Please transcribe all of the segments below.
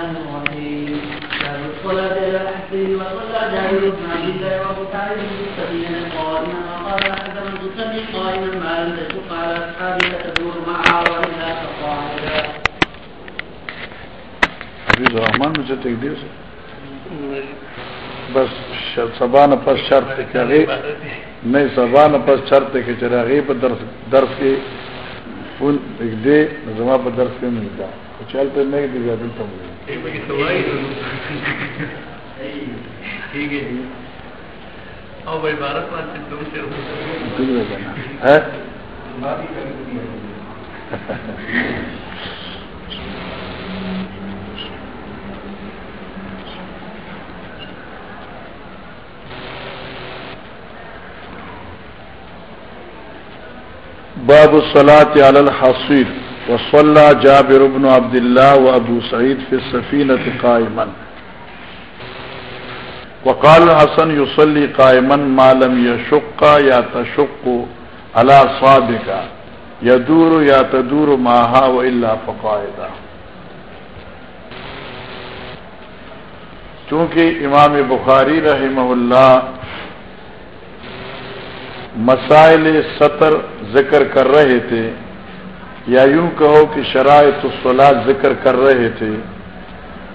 الرحمن الرحيم. باب الصلاة وصلى قائما وقال تصلي قائما ما لم تشق على أصحابك تدور معها وإلا فقاعدا مجھے ٹیک دیو بس سبان پس شرط ہے کہ نہیں سبان پس شرط ہے کہ چرا غیب درس درس کے فون ایک دے، زما پر درس کے ملتا۔ چل نہیں تو ہے۔ باب الصلاة على الحصير وصلى جابر بن عبد الله وابو سعيد في السفينة قائما. وقال الحسن يصلي قائما ما لم يشق يا تشق على صابك يدور يا تدور معها وإلا فقائدا چونکہ امام بخاری رحمہ اللہ مسائل سطر ذکر کر رہے تھے یا یوں کہو کہ شرائط الصلاح ذکر کر رہے تھے،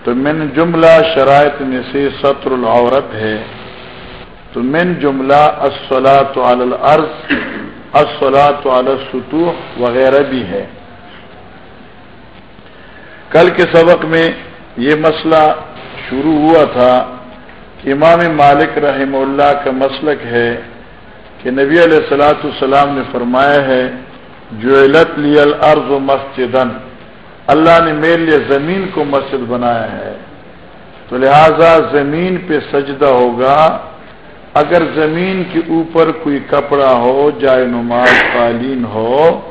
تو من جملہ شرائط میں سے سطر العورت ہے۔ تو من جملہ الصلاۃ علی الارض الصلاۃ علی السطوح وغیرہ بھی ہے۔ کل کے سبق میں یہ مسئلہ شروع ہوا تھا۔ کہ امام مالک رحمہ اللہ کا مسلک ہے کہ نبی علیہ السلاۃ السلام نے فرمایا ہے جولت لی الارض و اللہ نے میرے لیے زمین کو مسجد بنایا ہے۔ تو لہذا زمین پہ سجدہ ہوگا۔ اگر زمین کے اوپر کوئی کپڑا ہو، جائے نماز قالین ہو،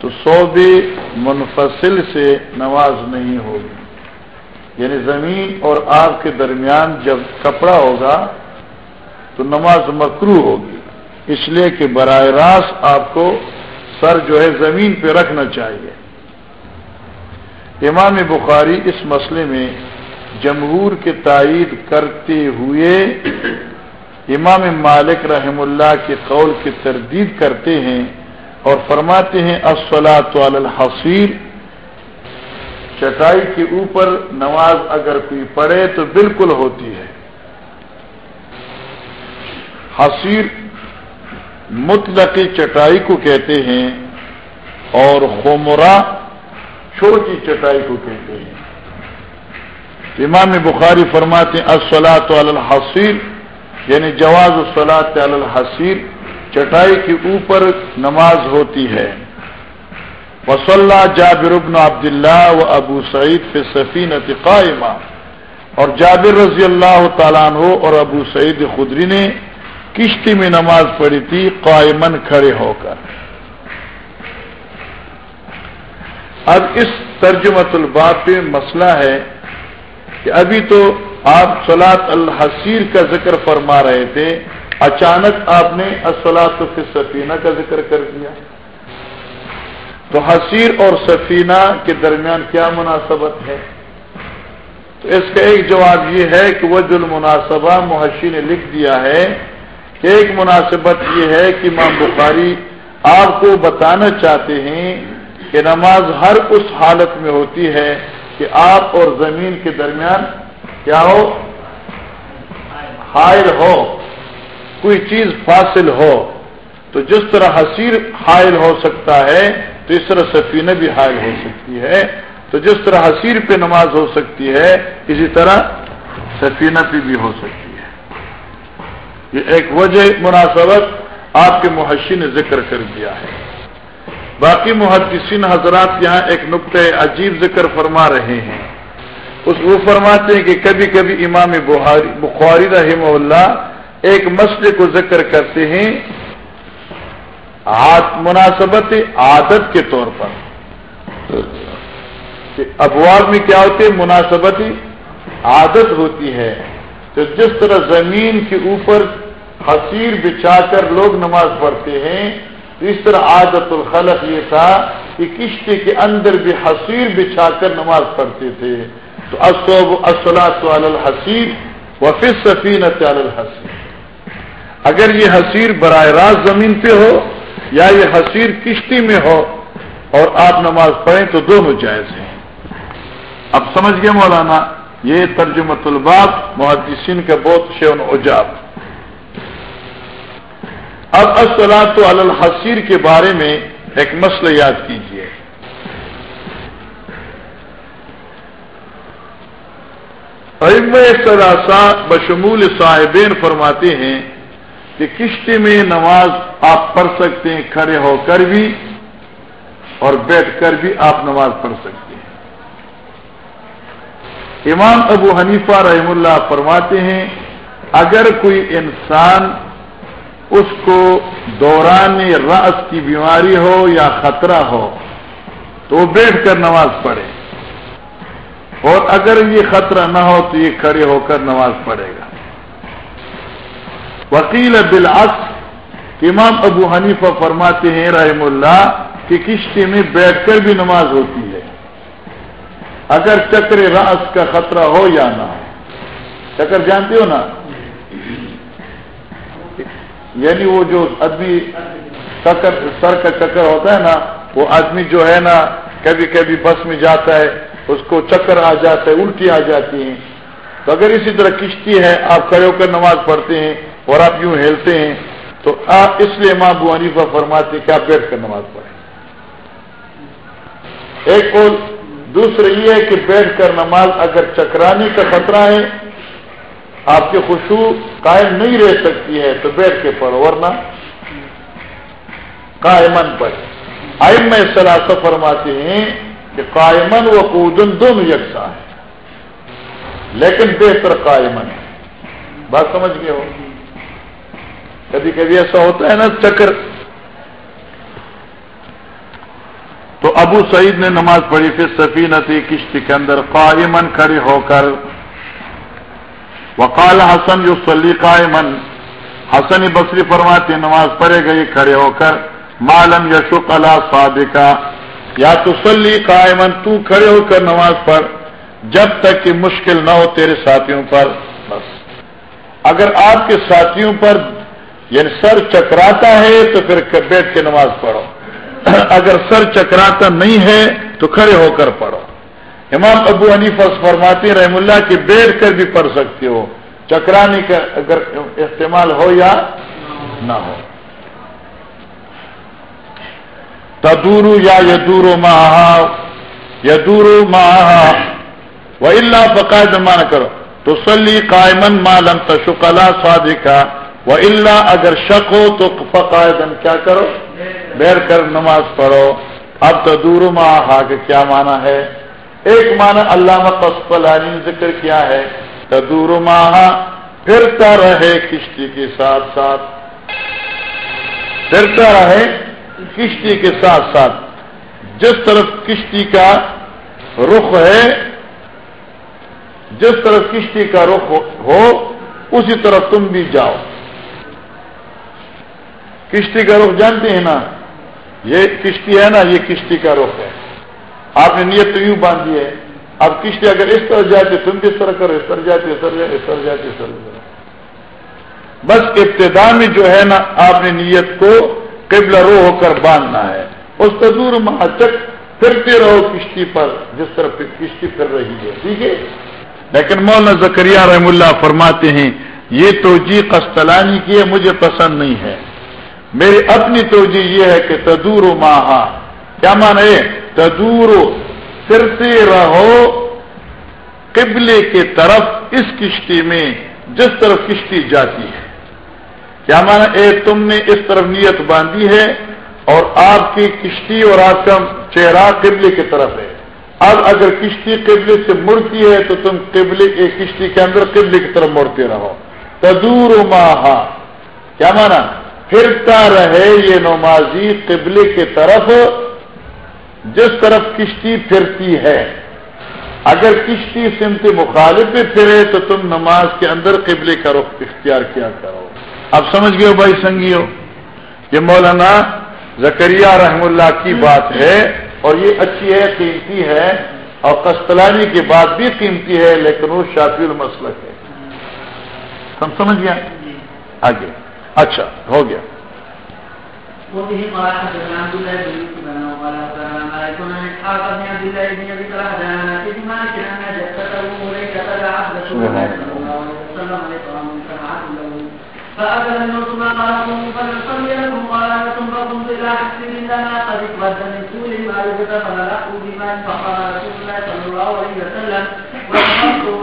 تو سودے منفصل سے نماز نہیں ہوگی۔ یعنی زمین اور آگ کے درمیان جب کپڑا ہوگا، تو نماز مکرو ہوگی۔ اس لیے کہ براہ راست آپ کو سر جو ہے زمین پہ رکھنا چاہیے۔ امام بخاری اس مسئلے میں جمہور کے تائید کرتے ہوئے امام مالک رحم اللہ کے قول کی تردید کرتے ہیں اور فرماتے ہیں السلاۃ الحصیر۔ چٹائی کے اوپر نماز اگر کوئی پڑھے تو بالکل ہوتی ہے۔ حصیر مطلقی چٹائی کو کہتے ہیں اور ہومرا چھوٹی چٹائی کو کہتے ہیں۔ امام بخاری فرماتے ہیں السلاۃ الحصیر یعنی جواز الصلاۃ الحصیر چٹائی کے اوپر نماز ہوتی ہے۔ وصلہ جابر ابن عبداللہ و ابو سعید فی سفین قائمہ۔ اور جابر رضی اللہ تعالیٰ عنہ اور ابو سعید خدری نے کشتی میں نماز پڑھی تھی قائمن کھڑے ہو کر۔ اب اس ترجمت الباب پہ مسئلہ ہے کہ ابھی تو آپ سلاد الحصیر کا ذکر فرما رہے تھے، اچانک آپ نے اسلاد سفینہ کا ذکر کر دیا۔ تو حسیر اور سفینہ کے درمیان کیا مناسبت ہے؟ تو اس کا ایک جواب یہ ہے کہ وہ جو المناسبہ محشی نے لکھ دیا ہے ایک مناسبت یہ ہے کہ امام بخاری آپ کو بتانا چاہتے ہیں کہ نماز ہر اس حالت میں ہوتی ہے کہ آپ اور زمین کے درمیان کیا ہو؟ حائل ہو، کوئی چیز فاصل ہو۔ تو جس طرح حسیر حائل ہو سکتا ہے، تو اس طرح سفینہ بھی حائل ہو سکتی ہے۔ تو جس طرح حسیر پہ نماز ہو سکتی ہے، اسی طرح سفینہ پہ بھی ہو سکتی ہے۔ یہ ایک وجہ مناسبت آپ کے محشی نے ذکر کر دیا ہے۔ باقی محدثین حضرات یہاں ایک نقطۂ عجیب ذکر فرما رہے ہیں۔ اس وہ فرماتے ہیں کہ کبھی کبھی امام بخاری رحمہ اللہ ایک مسئلے کو ذکر کرتے ہیں۔ مناسبت عادت کے طور پر۔ ابواب میں کیا ہوتے مناسبت عادت ہوتی ہے۔ تو جس طرح زمین کے اوپر حسیر بچھا کر لوگ نماز پڑھتے ہیں، اس طرح عادت الخلق یہ تھا کہ کشتی کے اندر بھی حسیر بچھا کر نماز پڑھتے تھے۔ تو اصلاۃ الحسیر و سفینت الحسیر اگر یہ حسیر براہ راست زمین پہ ہو یا یہ حسیر کشتی میں ہو اور آپ نماز پڑھیں تو دونوں جائز ہیں۔ اب سمجھ گئے مولانا؟ یہ ترجمت الباب محدثین کا بہت شیون اجاب اب اصلاۃ الحسیر کے بارے میں ایک مسئلہ یاد کیجیے سراسا بشمول صاحبین فرماتے ہیں کہ کشتی میں نماز آپ پڑھ سکتے ہیں، کھڑے ہو کر بھی اور بیٹھ کر بھی آپ نماز پڑھ سکتے ہیں۔ امام ابو حنیفہ رحم اللہ فرماتے ہیں، اگر کوئی انسان اس کو دوران رأس کی بیماری ہو یا خطرہ ہو، تو وہ بیٹھ کر نماز پڑھے۔ اور اگر یہ خطرہ نہ ہو، تو یہ کھڑے ہو کر نماز پڑھے گا۔ وکیل بالعکس امام ابو حنیفہ فرماتے ہیں رحم اللہ کہ کشتی میں بیٹھ کر بھی نماز ہوتی ہے۔ اگر چکر راس کا خطرہ ہو یا نہ ہو۔ چکر جانتے ہو نا؟ یعنی وہ جو آدمی چکر، سر کا چکر ہوتا ہے نا، وہ آدمی جو ہے نا، کبھی کبھی بس میں جاتا ہے، اس کو چکر آ جاتا ہے، الٹی آ جاتی ہیں۔ تو اگر اسی طرح کشتی ہے، آپ کھڑے ہو کر نماز پڑھتے ہیں اور آپ یوں ہلتے ہیں، تو آپ اس لیے ماں بو حنیفہ فرماتے کہ آپ بیٹھ کر نماز پڑھیں۔ ایک اور دوسرا یہ ہے کہ بیٹھ کر نماز اگر چکرانے کا خطرہ ہے، آپ کی خوشبو قائم نہیں رہ سکتی ہے، تو بیٹھ کے پڑھو، ورنہ قائمن پڑھ آئم میں سلاس فرماتے ہیں کہ قائمن و قودن دونوں یکساں ہیں۔ لیکن بہتر قائمن ہے بات سمجھ گئے ہو؟ کبھی کبھی ایسا ہوتا ہے نا، چکر تو ابو سعید نے نماز پڑھی پھر سفینہ تھی کشتی کے اندر قائمن کھڑی ہو کر۔ وقال حسن جو سلی قائمن حسن بصری فرماتے نماز پڑھے گئی کھڑے ہو کر۔ معلوم یشوق اللہ صادقہ یا تو سلی قائمن تو کھڑے ہو کر نماز پڑھ۔ جب تک کہ مشکل نہ ہو تیرے ساتھیوں پر۔ بس۔ اگر آپ کے ساتھیوں پر یعنی سر چکراتا ہے، تو پھر بیٹھ کے نماز پڑھو۔ اگر سر چکراتا نہیں ہے تو کھڑے ہو کر پڑھو۔ امام ابو حنیفہ فرماتے رحم اللہ، کہ بیٹھ کر بھی پڑھ سکتے ہو۔ چکرانے کا اگر استعمال ہو یا نہ ہو۔ تدورو یا یدورو ماہ یدورو ماہ وہ اللہ بقاعد مان کرو تو سلی قائمن مالم تشکلا سوادی وہ اللہ اگر شک ہو تو فقائدن کیا کرو؟ بیٹھ کر نماز پڑھو۔ اب تو دور ماہ کے کیا مانا ہے؟ ایک معنی علامہ قسطلانی ذکر کیا ہے۔ تدور ماہ پھرتا رہے کشتی کے ساتھ ساتھ۔ پھرتا رہے کشتی کے ساتھ ساتھ۔ جس طرف کشتی کا رخ ہے، جس طرف کشتی کا رخ ہو، اسی طرف تم بھی جاؤ۔ کشتی کا رخ جانتے ہیں نا؟ یہ کشتی ہے نا، یہ کشتی کا رخ ہے۔ آپ نے نیت تو یوں باندھی ہے۔ اب کشتی اگر اس طرح جاتے تم بھی اس طرح کرو، اس طرح جاتے اس طرح اس طرح جاتے اس طرح بس ابتدا میں جو ہے نا، آپ نے نیت کو قبل رو ہو کر باندھنا ہے۔ اس تدور مہاچک پھرتے رہو کشتی پر، جس طرح کشتی پھر رہی ہے۔ ٹھیک ہے؟ لیکن مولانا زکریہ رحم اللہ فرماتے ہیں، یہ تو جی قسطلانی کی ہے، مجھے پسند نہیں ہے۔ میری اپنی توجہ یہ ہے کہ تدور ماہا۔ کیا مانا ہے تدور پھرتے رہو قبلے کے طرف اس کشتی میں، جس طرف کشتی جاتی ہے۔ کیا مانا اے، تم نے اس طرف نیت باندھی ہے اور آپ کی کشتی اور آپ کا چہرہ قبلے کی طرف ہے۔ اب اگر کشتی قبلے سے مڑتی ہے تو تم قبلے کشتی کے اندر قبلے کی طرف مڑتے رہو۔ تدور ماہا۔ کیا مانا؟ پھرتا رہے یہ نمازی قبلے کی طرف، جس طرف کشتی پھرتی ہے۔ اگر کشتی سمت مخالف پہ پھرے تو تم نماز کے اندر قبلے کا رخ اختیار کیا کرو۔ اب سمجھ گئے ہو بھائی سنگیو یہ مولانا زکریہ رحم اللہ کی بات ہے اور یہ اچھی ہے، قیمتی ہے اور قسطلانی کی بات بھی قیمتی ہے، لیکن وہ شافی المسلک ہے۔ ہم سمجھ گیا آگے۔ اچھا ہو گیا۔ رسول الله صلى الله عليه وسلم فأكل الناس ما قالوا فلنصلي لكم قال لكم فقمت إلى لنا قد اقبلت من سول ما يجد فقال رسول الله صلى الله عليه وسلم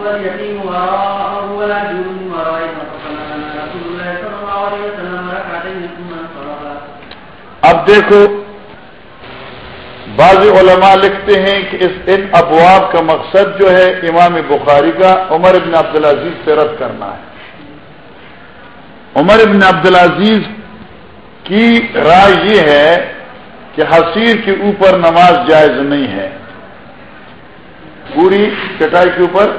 واليتيم وراءه ولا جون اب دیکھو بعض علماء لکھتے ہیں کہ اس ان ابواب کا مقصد جو ہے امام بخاری کا عمر ابن عبدالعزیز سے رد کرنا ہے۔ عمر ابن عبدالعزیز کی رائے یہ ہے کہ حسیر کے اوپر نماز جائز نہیں ہے۔ پوری چٹائی کے اوپر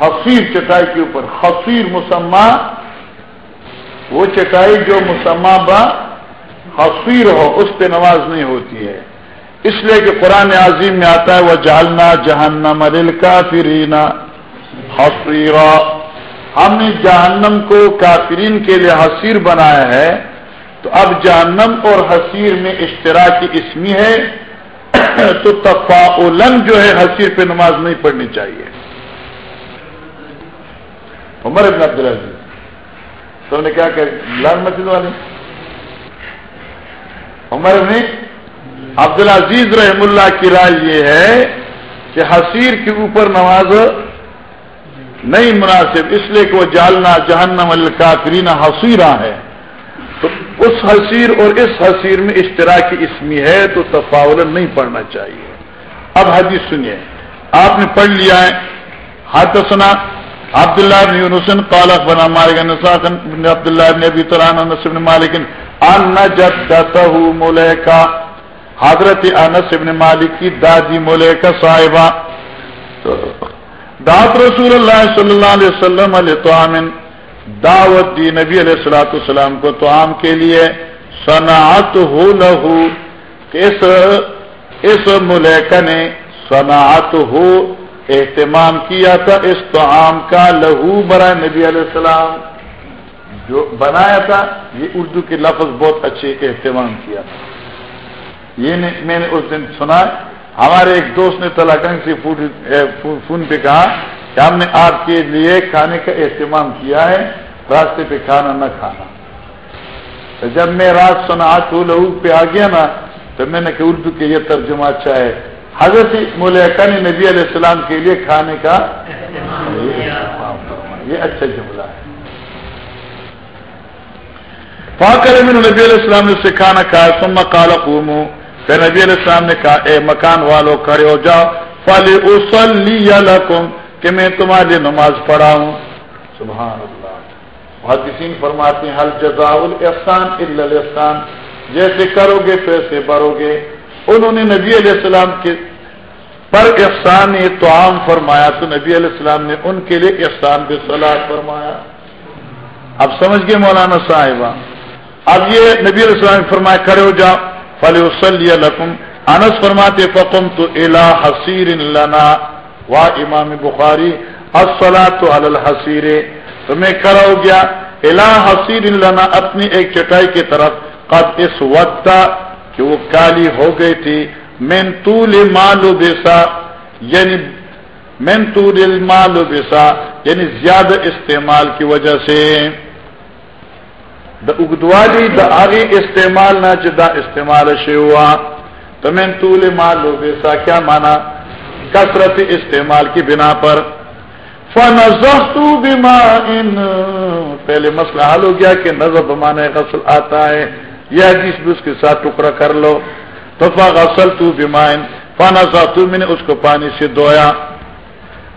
حسیر چٹائی کے اوپر حسیر مسمہ وہ چٹائی جو مسمہ با ہو، اس پہ نماز نہیں ہوتی ہے۔ اس لیے کہ قرآن عظیم میں آتا ہے وہ جالنا جہنم مل کا فرینا ہم نے جہنم کو کافرین کے لیے حسیر بنایا ہے۔ تو اب جہنم اور حسیر میں اشتراکی اسمی ہے۔ تو تفاولن جو ہے حسیر پہ نماز نہیں پڑھنی چاہیے۔ عمر ابن عبدالعزیز۔ تو نے کیا کہ لال مسجد والے۔ عمر ابن عبدالعزیز رحم اللہ کی رائے یہ ہے کہ حسیر کے اوپر نماز نہیں مناسب، اس لیے کہ وہ جالنا جہنم الکافرین حسیرہ ہے۔ تو اس حسیر اور اس حسیر میں اشتراکی اسمی ہے تو تفاول نہیں پڑھنا چاہیے۔ اب حدیث سنیے۔ آپ نے پڑھ لیا ہے، ہاتھ سنا۔ عبداللہ بن یونسن قالق بنا مالک بن عبداللہ بن ابی طلحہ نصب بن مالک ان جدتہ ملیکا حضرت انس بن مالک کی دادی ملیکا صاحبہ۔ دعوت رسول اللہ صلی اللہ علیہ وسلم علیہ تو دعوت دی نبی علیہ السلاۃ السلام کو تو عام کے لیے۔ صنعت ہو لہو اس اس ملیکہ نے صنعت ہو اہتمام کیا تھا اس تو عام کا، لہو برائے نبی علیہ السلام۔ جو بنایا تھا، یہ اردو کے لفظ بہت اچھے اہتمام کیا۔ تھا یہ میں نے اس دن سنا۔ ہمارے ایک دوست نے تلاکنگ سے فون پہ کہا کہ ہم نے آپ کے لیے کھانے کا اہتمام کیا ہے، راستے پہ کھانا نہ کھانا۔ تو جب میں رات سنا لہو پہ آ گیا نا، تو میں نے کہ اردو کے یہ ترجمہ اچھا ہے۔ حضرت ملیکا نے نبی علیہ السلام کے لیے کھانے کا یہ اچھا جملہ ہے۔ فاکر میں نبی علیہ السلام نے اسے کھانا کھایا سما کالا قوموں پھر نبی علیہ السلام نے کہا، اے مکان والو، کھڑے ہو جاؤ۔ فلی اسلی کہ میں تمہارے لیے نماز پڑھا ہوں۔ سبحان اللہ۔ بہت کسی فرماتے ہیں حل جزا الحسان الحسان جیسے کرو گے ویسے بھرو گے۔ انہوں نے نبی علیہ السلام کے پر احسان تو عام فرمایا تو نبی علیہ السلام نے ان کے لیے احسان بے صلاح فرمایا۔ اب سمجھ گئے مولانا صاحبہ؟ اب یہ نبی علیہ السلام نے فرمایا، کھڑے ہو جاؤ۔ فلی وسلی الحکم انس فرماتے فقم تو الا حسیر لنا۔ وا امام بخاری اصلا تو الحسیر تو میں کھڑا ہو گیا۔ الا حسیر لنا، اپنی ایک چٹائی کی طرف۔ قد اس وقت کہ وہ کالی ہو گئی تھی۔ مین طول مالو بیسا یعنی مین طول مالو بیسا یعنی زیادہ استعمال کی وجہ سے۔ دا اگدوالی دا آگے استعمال نہ جدا استعمال شے ہوا۔ تو میں طول مال بیسا کیا مانا؟ کثرت استعمال کی بنا پر۔ فن بما ان پہلے مسئلہ حل ہو گیا کہ نظر بمانے غسل آتا ہے، یہ حدیث بھی اس کے ساتھ ٹکڑا کر لو۔ تو غسل تو بیمائن فانا تو میں نے اس کو پانی سے دھویا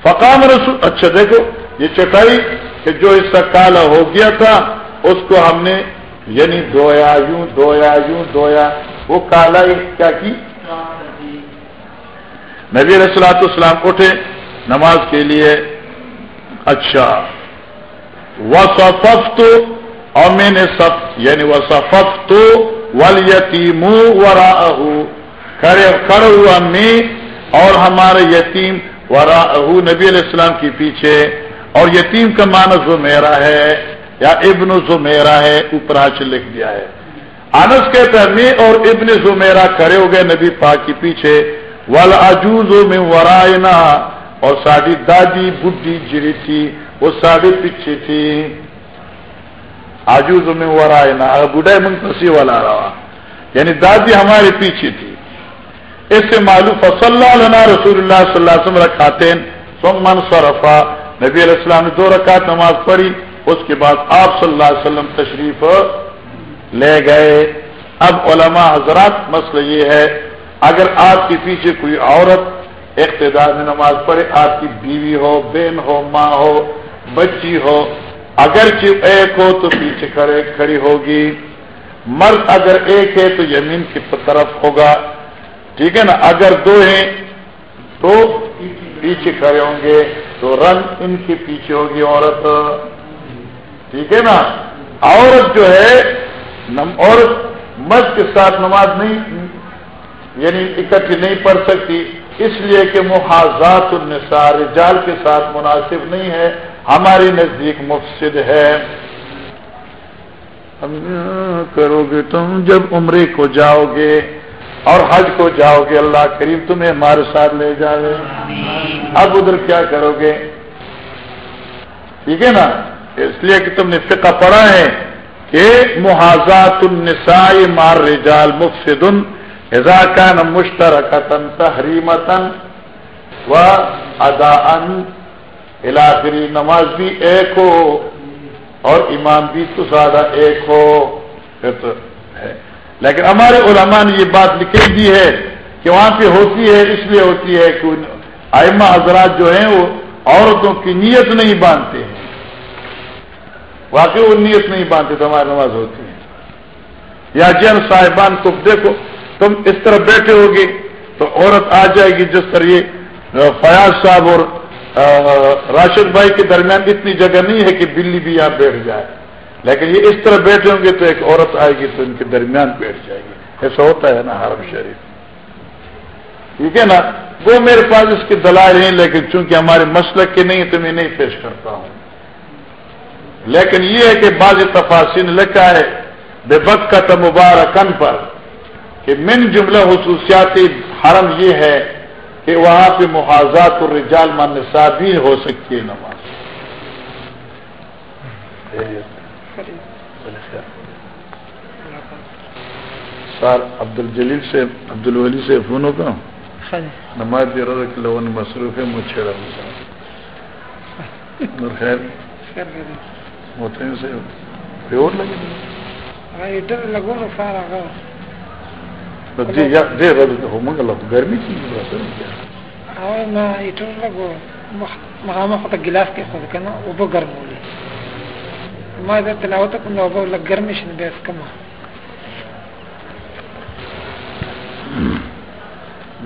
فقام رسول اچھا دیکھو، یہ چٹائی کہ جو اس کا کالا ہو گیا تھا، اس کو ہم نے یعنی دھویا یوں دھویا یوں دھویا وہ کالا کیا کی؟ نبی رسلاۃ السلام اٹھے، نماز کے لیے۔ اچھا۔ وصفت تو اور میں نے سب یعنی وصفت تو ول یتیم ورا کھڑے کھڑا ہوا میں اور ہمارے یتیم نبی علیہ السلام کے پیچھے۔ اور یتیم کا معنی زمیرا ہے یا ابن زمیرا ہے، اوپر لکھ دیا ہے۔ آنس کہتے ہیں میں اور ابن زمیرا کھڑے ہو گئے نبی پاک کے پیچھے۔ ول میں ورائنا۔ اور ساڑی دادی، بڈی جری تھی، وہ ساڑی پیچھے تھی۔ آجوز میں ورائنا. بڈھے منتسی والا رہا یعنی دادی ہمارے پیچھے تھی. اس سے معلوم فصل اللہ رسول اللہ صلی اللہ علیہ وسلم رکھاتے سمن صرفا نبی علیہ السلام نے دو رکعت نماز پڑھی، اس کے بعد آپ صلی اللہ علیہ وسلم تشریف لے گئے. اب علماء حضرات، مسئلہ یہ ہے، اگر آپ کے پیچھے کوئی عورت اقتدار میں نماز پڑھے، آپ کی بیوی ہو، بہن ہو، ماں ہو، بچی ہو اگر ایک ہو تو پیچھے کھڑے کھڑی ہوگی، مرد اگر ایک ہے تو یمین کی طرف ہوگا۔ ٹھیک ہے نا؟ اگر دو ہیں تو پیچھے کھڑے ہوں گے، تو رنگ ان کے پیچھے ہوگی عورت۔ ٹھیک ہے نا؟ عورت جو ہے عورت مرد کے ساتھ نماز نہیں یعنی اکٹھی نہیں پڑھ سکتی، اس لیے کہ محاذات النساء، رجال کے ساتھ مناسب نہیں ہے۔ ہماری نزدیک مفسد ہے۔ کرو گے تم جب عمرے کو جاؤ گے اور حج کو جاؤ گے، اللہ کریم تمہیں ہمارے ساتھ لے جائے اب ادھر کیا کرو گے؟ ٹھیک ہے نا؟ اس لیے کہ تم نے فقہ پڑھا ہے کہ محاذات النساء مار رجال مفسد اذا كان مشترکتن تحریمتن و ادا الاخری نماز بھی ایک ہو اور امام بھی تو زیادہ ایک ہو تو ہے۔ لیکن ہمارے علماء نے یہ بات لکھی دی ہے کہ وہاں پہ ہوتی ہے، اس لیے ہوتی ہے کہ آئمہ حضرات جو ہیں وہ عورتوں کی نیت نہیں باندھتے ہیں۔ واقعی وہ نیت نہیں باندھتے تو ہماری نماز ہوتی ہے۔ یا جی جن صاحبان کو دیکھو، تم اس طرح بیٹھے ہوگے تو عورت آ جائے گی جس طرح یہ فیاض صاحب اور راشد بھائی کے درمیان اتنی جگہ نہیں ہے کہ بلی بھی یہاں بیٹھ جائے۔ لیکن یہ اس طرح بیٹھے ہوں گے تو ایک عورت آئے گی تو ان کے درمیان بیٹھ جائے گی۔ ایسا ہوتا ہے نا حرم شریف۔ ٹھیک ہے نا؟ وہ میرے پاس اس کے دلائل ہیں، لیکن چونکہ ہمارے مسلک کے نہیں تو میں نہیں پیش کرتا ہوں۔ لیکن یہ ہے کہ بعض تفاصین لکھا ہے، بے بک کا مبارکن پر، کہ من جملہ خصوصیاتی حرم یہ ہے کہ وہاں پہ محاذات اور رجال مان بھی ہو سکتی ہے نماز۔ سر عبد الجلیل سے عبد الولی سے فون ہوگا؟ نماز دے رہا کہ لوگوں نے مصروف ہے مجھ چھڑا خیر۔ ہوتے ہیں سے اور لگے۔ لگو سارا۔ گرمی کی مخامخ ته ګلاس کې خو کنه او به ګرمولې ما دا تلاوت کوم او به لګ ګرمې شنه بیا کما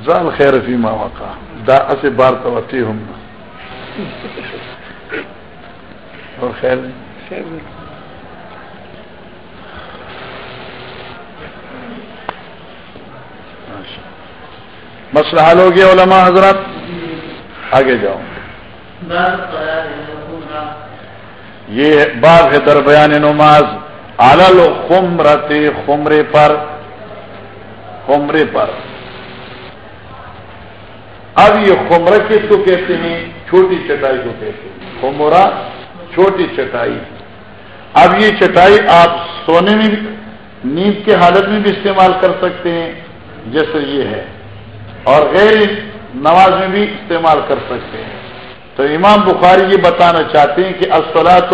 ځان خیر فيما وقع دا اسه بار توتی هم اور خیر۔ خیر۔ مسئلہ حل ہو گیا علماء حضرات۔ آگے جاؤ۔ یہ باب ہے در بیان نماز۔ آلل خمرت، خمرے پر۔ خمرے پر۔ اب یہ خمر کس کو کہتے ہیں؟ چھوٹی چٹائی کو کہتے ہیں۔ خمرا چھوٹی چٹائی۔ اب یہ چٹائی آپ سونے میں بھی نیند کے حالت میں بھی استعمال کر سکتے ہیں، جیسے یہ ہے۔ اور غیر نماز میں بھی استعمال کر سکتے ہیں۔ تو امام بخاری یہ بتانا چاہتے ہیں کہ اسلاۃ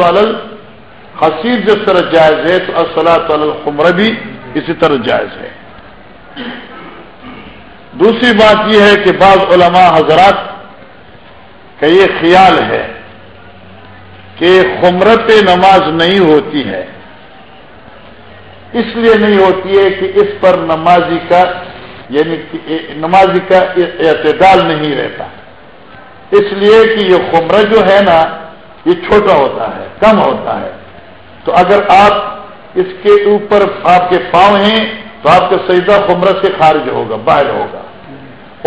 حسیر جس طرح جائز ہے، تو اسلاۃ الخمر بھی اسی طرح جائز ہے۔ دوسری بات یہ ہے کہ بعض علماء حضرات کا یہ خیال ہے کہ خمرت نماز نہیں ہوتی ہے۔ اس لیے نہیں ہوتی ہے کہ اس پر نمازی کا یعنی نمازی کا اعتدال نہیں رہتا۔ اس لیے کہ یہ خمرہ جو ہے نا، یہ چھوٹا ہوتا ہے، کم ہوتا ہے۔ تو اگر آپ اس کے اوپر آپ کے پاؤں ہیں، تو آپ کا سجدہ خمرہ سے خارج ہوگا، باہر ہوگا۔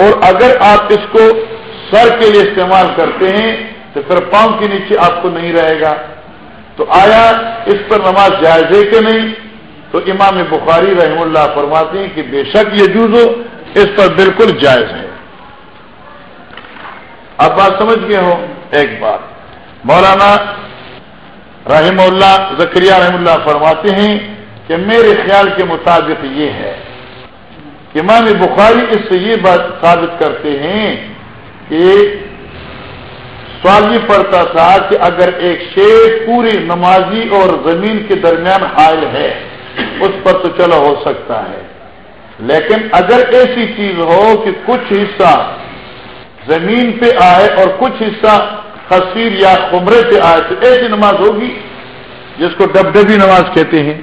اور اگر آپ اس کو سر کے لیے استعمال کرتے ہیں، تو پھر پاؤں کے نیچے آپ کو نہیں رہے گا۔ تو آیا اس پر نماز جائز ہے کہ نہیں؟ تو امام بخاری رحم اللہ فرماتے ہیں کہ بے شک یہ جوز ہو اس پر بالکل جائز ہے۔ اب بات سمجھ گئے ہو ایک بات۔ مولانا رحم اللہ زکریہ رحم اللہ فرماتے ہیں کہ میرے خیال کے مطابق یہ ہے کہ امام بخاری اس سے یہ بات ثابت کرتے ہیں کہ سوال یہ پڑتا تھا کہ اگر ایک شیر پوری نمازی اور زمین کے درمیان حائل ہے اس پر تو چلو ہو سکتا ہے۔ لیکن اگر ایسی چیز ہو کہ کچھ حصہ زمین پہ آئے اور کچھ حصہ خصیر یا عمرے پہ آئے تو ایسی نماز ہوگی جس کو ڈب ڈبی نماز کہتے ہیں۔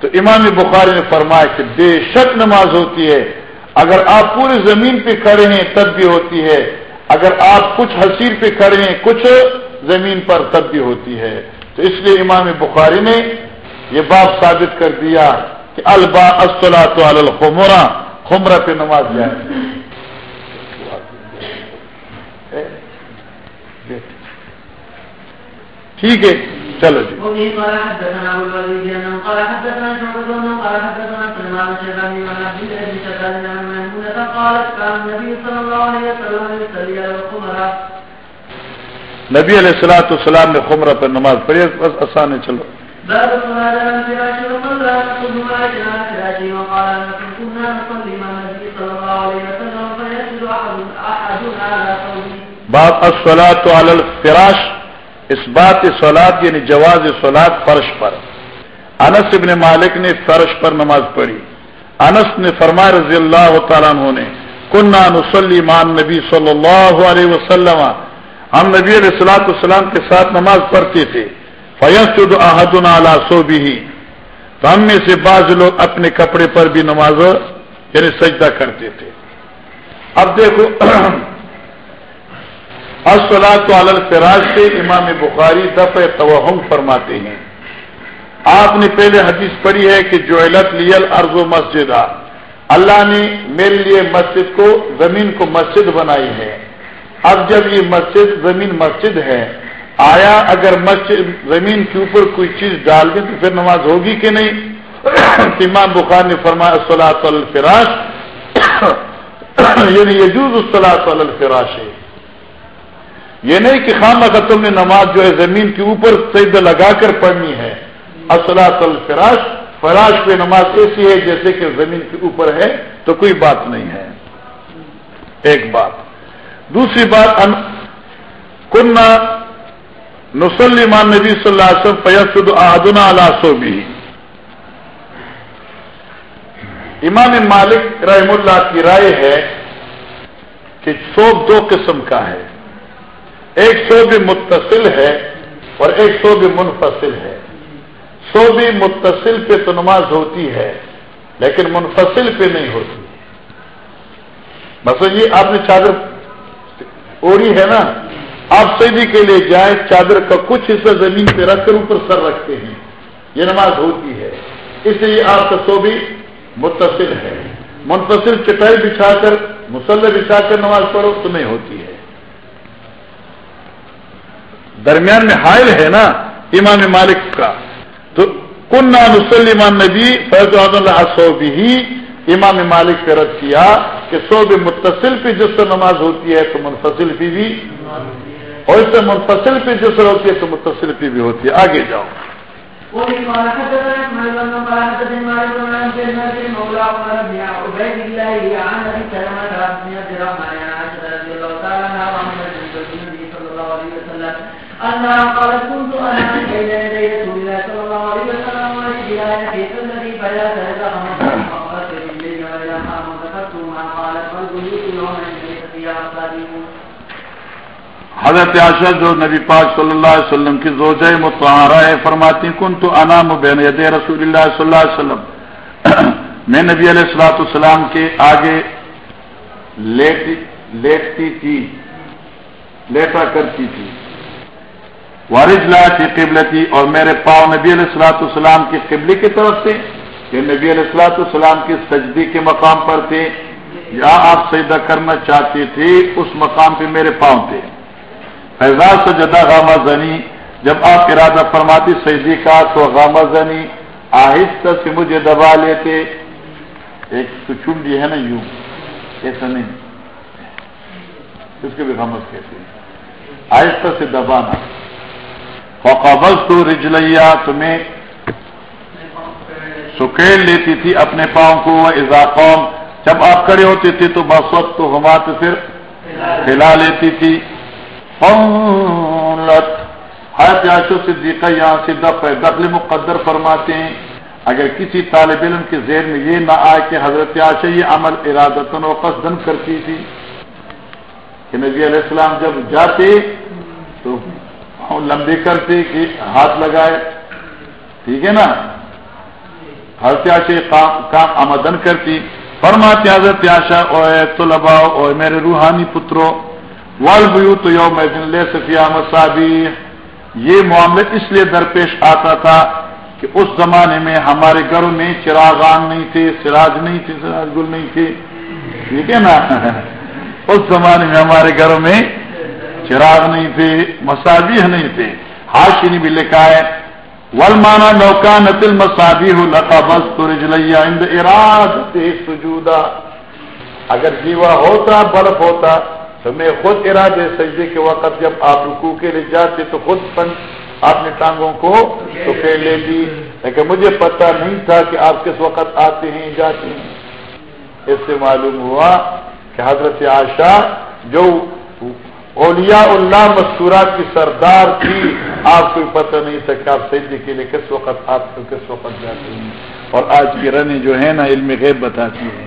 تو امام بخاری نے فرمایا کہ بے شک نماز ہوتی ہے۔ اگر آپ پوری زمین پہ کھڑے ہیں تب بھی ہوتی ہے۔ اگر آپ کچھ حسیر پہ کھڑے ہیں، کچھ زمین پر تب بھی ہوتی ہے۔ تو اس لیے امام بخاری نے یہ بات ثابت کر دیا کہ البا اسلح تو الخمرا خمرہ پہ نماز جائے۔ ٹھیک ہے، چلو جی۔ نبی علیہ السلاۃ السلام نے خمرہ پر نماز پڑھی، بس آسان ہے، چلو۔ باب اصلاۃ الفراش، اس بات سولاد یعنی جواز سولاد فرش پر۔ انس ابن مالک نے فرش پر نماز پڑھی۔ انس نے فرما رضی اللہ تعالیٰ عنہ نے کنہ نسلیمان نبی صلی اللہ علیہ وسلم ہم نبی علیہ السلاۃ السلام کے ساتھ نماز پڑھتے تھے۔ فیصد احدن اعلیٰ سو بھی تو ہم میں سے بعض لوگ اپنے کپڑے پر بھی نماز یعنی سجدہ کرتے تھے۔ اب دیکھو اصلاۃ الفراج سے امام بخاری دفع توہم فرماتے ہیں۔ آپ نے پہلے حدیث پڑھی ہے کہ جو علت لیل ارض و مسجد اللہ نے میرے لیے مسجد کو، زمین کو مسجد بنائی ہے۔ اب جب یہ مسجد زمین مسجد ہے، آیا اگر مسجد زمین کے اوپر کوئی چیز ڈال دیں تو پھر نماز ہوگی کہ نہیں؟ امام بخار نے فرمایا صلاح الفراش یعنی یجوز الصلاۃ الفراش ہے۔ یہ نہیں کہ خام اگر تم نے نماز جو ہے زمین کے اوپر سید لگا کر پڑھنی ہے۔ اصلاۃ الفراش، فراش پہ نماز ایسی ہے جیسے کہ زمین کے اوپر ہے تو کوئی بات نہیں ہے۔ ایک بات۔ دوسری بات کنہ نسلمان نبی صلی اللہ علیہ وسلم فیصد آدنا سو بھی امام مالک رحم اللہ کی رائے ہے کہ سوب دو قسم کا ہے۔ ایک سو بھی متصل ہے اور ایک سو بھی منفصل ہے۔ سو بھی متصل پہ تو نماز ہوتی ہے، لیکن منفصل پہ نہیں ہوتی۔ بس یہ آپ نے چادر اوڑی ہے نا؟ آپ سیدی کے لیے جائیں، چادر کا کچھ حصہ زمین پہ رکھ کر اوپر سر رکھتے ہیں۔ یہ نماز ہوتی ہے۔ اس لیے آپ کا سو بھی متصل ہے۔ منفصل چٹائی بچھا کر، مسلح بچھا کر نماز پڑھو تو نہیں ہوتی ہے۔ درمیان میں حائل ہے نا امام مالک کا۔ تو کن مسلمان نبی فیض اللہ سو بھی۔ امام مالک پہ رد کیا کہ سو بھی متصل پہ جس سے نماز ہوتی ہے تو منفصل پہ بھی اور اس سے منفصل پہ جس سے ہوتی ہے تو متصل پہ بھی ہوتی ہے۔ آگے جاؤ۔ أنها حضرت عائشہ جو نبی پاک صلی اللہ علیہ وسلم کی زوجہ متحرہ ہے، فرماتی کن تو انام بین ید رسول اللہ صلی اللہ علیہ وسلم. میں نبی علیہ السلاۃ السلام کے آگے لیٹتی تھی، لیٹا کرتی تھی۔ وارج لا کی قبلتی، اور میرے پاؤں نبی علیہ السلاۃ السلام کی قبلی کی طرف سے، کہ نبی علیہ السلاۃ السلام کی سجدی کے مقام پر تھے۔ یا آپ سجدہ کرنا چاہتے تھے، اس مقام پہ میرے پاؤں تھے۔ فیضا سجدہ غامہ زنی، جب آپ ارادہ فرماتی سجدی کا تو غامہ زنی۔ آہستہ سے مجھے دبا لیتے۔ ایک تو دی ہے نا یوں۔ ایسا نہیں۔ اس کے بھی غمت کہتے ہیں۔ آہستہ سے دبانا۔ فقبض تو رجلیا، تمہیں سکیل لیتی تھی اپنے پاؤں کو۔ قوم جب آپ کھڑے ہوتے تھے تو بس وقت تو ہما تو پھر ہلا لیتی تھی۔ حیات صدیقہ یہاں سے دف دخل مقدر فرماتے ہیں، اگر کسی طالب علم کے ذہن میں یہ نہ آئے کہ حضرت عاشہ یہ عمل ارادتن و قصدن کرتی تھی کہ نبی علیہ السلام جب جاتے تو لمبے کرتے کہ ہاتھ لگائے، ٹھیک ہے نا؟ حضرت عاشہ کام آمدن کرتی، فرماتے حضرت عاشا او طلبا او میرے روحانی پتروں تو یوم لے سفیا مسابی یہ معاملہ اس لیے درپیش آتا تھا کہ اس زمانے میں ہمارے گھروں میں چراغان نہیں تھے، سراج نہیں تھے، سراج گل نہیں تھے۔ ٹھیک ہے نا؟ اس زمانے میں ہمارے گھروں میں چراغ نہیں تھے مساجی نہیں تھے۔ ہاشنی بھی لکھا ہے ولمانا نوکا نتل مساجی ہو لتا بس تو رجلیا اند اراد سجودا۔ اگر جیوا ہوتا، برف ہوتا تو میں خود ارادے سجدے کے وقت جب آپ رکو کے لیے جاتے تو خود آپ نے ٹانگوں کو تو پھیر لے لی۔ لیکن مجھے پتہ نہیں تھا کہ آپ کس وقت آتے ہیں جاتے ہیں۔ اس سے معلوم ہوا کہ حضرت عائشہ جو اولیاء اللہ مستورات کی سردار تھی، آپ کو پتہ نہیں تھا کہ آپ سیدی کے لیے کس وقت آپ کو کس وقت جاتے ہیں۔ اور آج کی رنی جو ہے نا، علم غیب بتاتی ہیں۔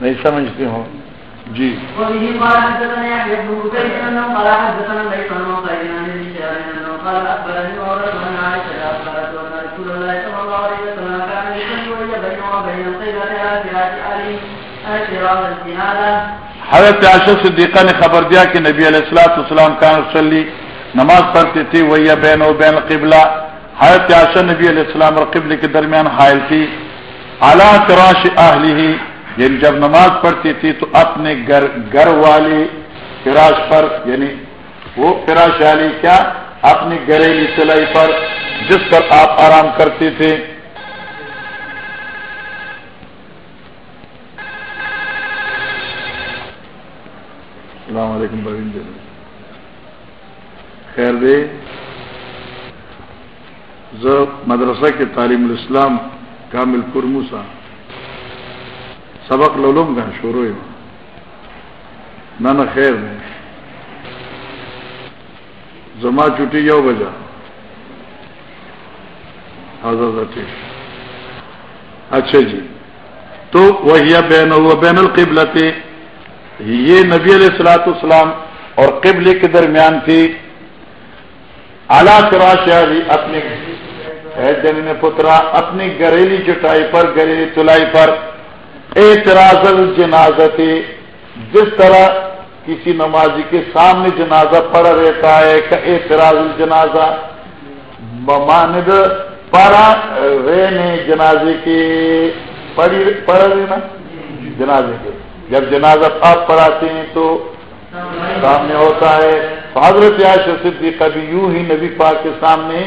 نہیں سمجھتے ہوں جی۔ حضرت عاشق صدیقہ نے خبر دیا کہ نبی علیہ السلاۃ السلام کا وسلی نماز پڑھتی تھی وہی بین و بین القبلہ۔ حضرت عاشق نبی علیہ السلام اور قبل کے درمیان حائل تھی۔ اعلیٰ فراش اہلی یعنی جب نماز پڑھتی تھی تو اپنے گھر گھر والی فراش پر یعنی وہ فراش والی کیا؟ اپنی گھریلی سلائی پر، جس پر آپ آرام کرتے تھے السلام علیکم بھائی خیر دے مدرسہ کے تعلیم الاسلام کامل کرموسا سبق لولم گا شروع نہ نہ خیر میں زما چٹی یو بجا حضرت اچھا جی. تو وہی بین ہوا بین القبلت یہ نبی علیہ السلاۃ السلام اور قبل کے درمیان تھی. اعلیٰ فراش اپنے جن پترا، اپنی گھریلی چٹائی پر گھریلی تلائی پر اعتراض الجنازت جس طرح کسی نمازی کے سامنے جنازہ پڑا رہتا ہے کہ اعتراض الجنازہ ماند پڑا رہنے جنازے کے، پڑی پڑا رہنا جنازے کے۔ جب جنازہ آپ پڑھاتے ہیں تو سامنے ہوتا ہے۔ حضرت صدی کبھی یوں ہی نبی پاک کے سامنے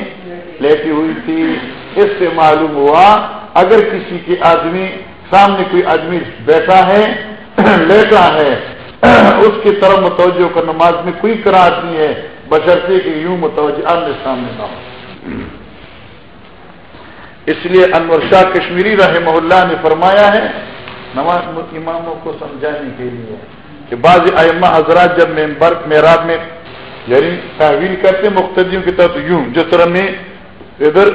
لیتی ہوئی تھی۔ اس سے معلوم ہوا، اگر کسی کے آدمی سامنے کوئی آدمی بیٹھا ہے، لیٹا ہے، اس کی طرف متوجہ کا نماز میں کوئی کراٹ نہیں ہے، بشرطے کہ یوں متوجہ آمنے سامنے نہ ہو۔ اس لیے انور شاہ کشمیری رحمہ اللہ نے فرمایا ہے، نماز اماموں کو سمجھانے کے لیے کہ بعض ائمہ حضرات جب ممبر میراب میں یعنی تحویل کرتے مختلف کی طرف یوں، جس طرح میں ادھر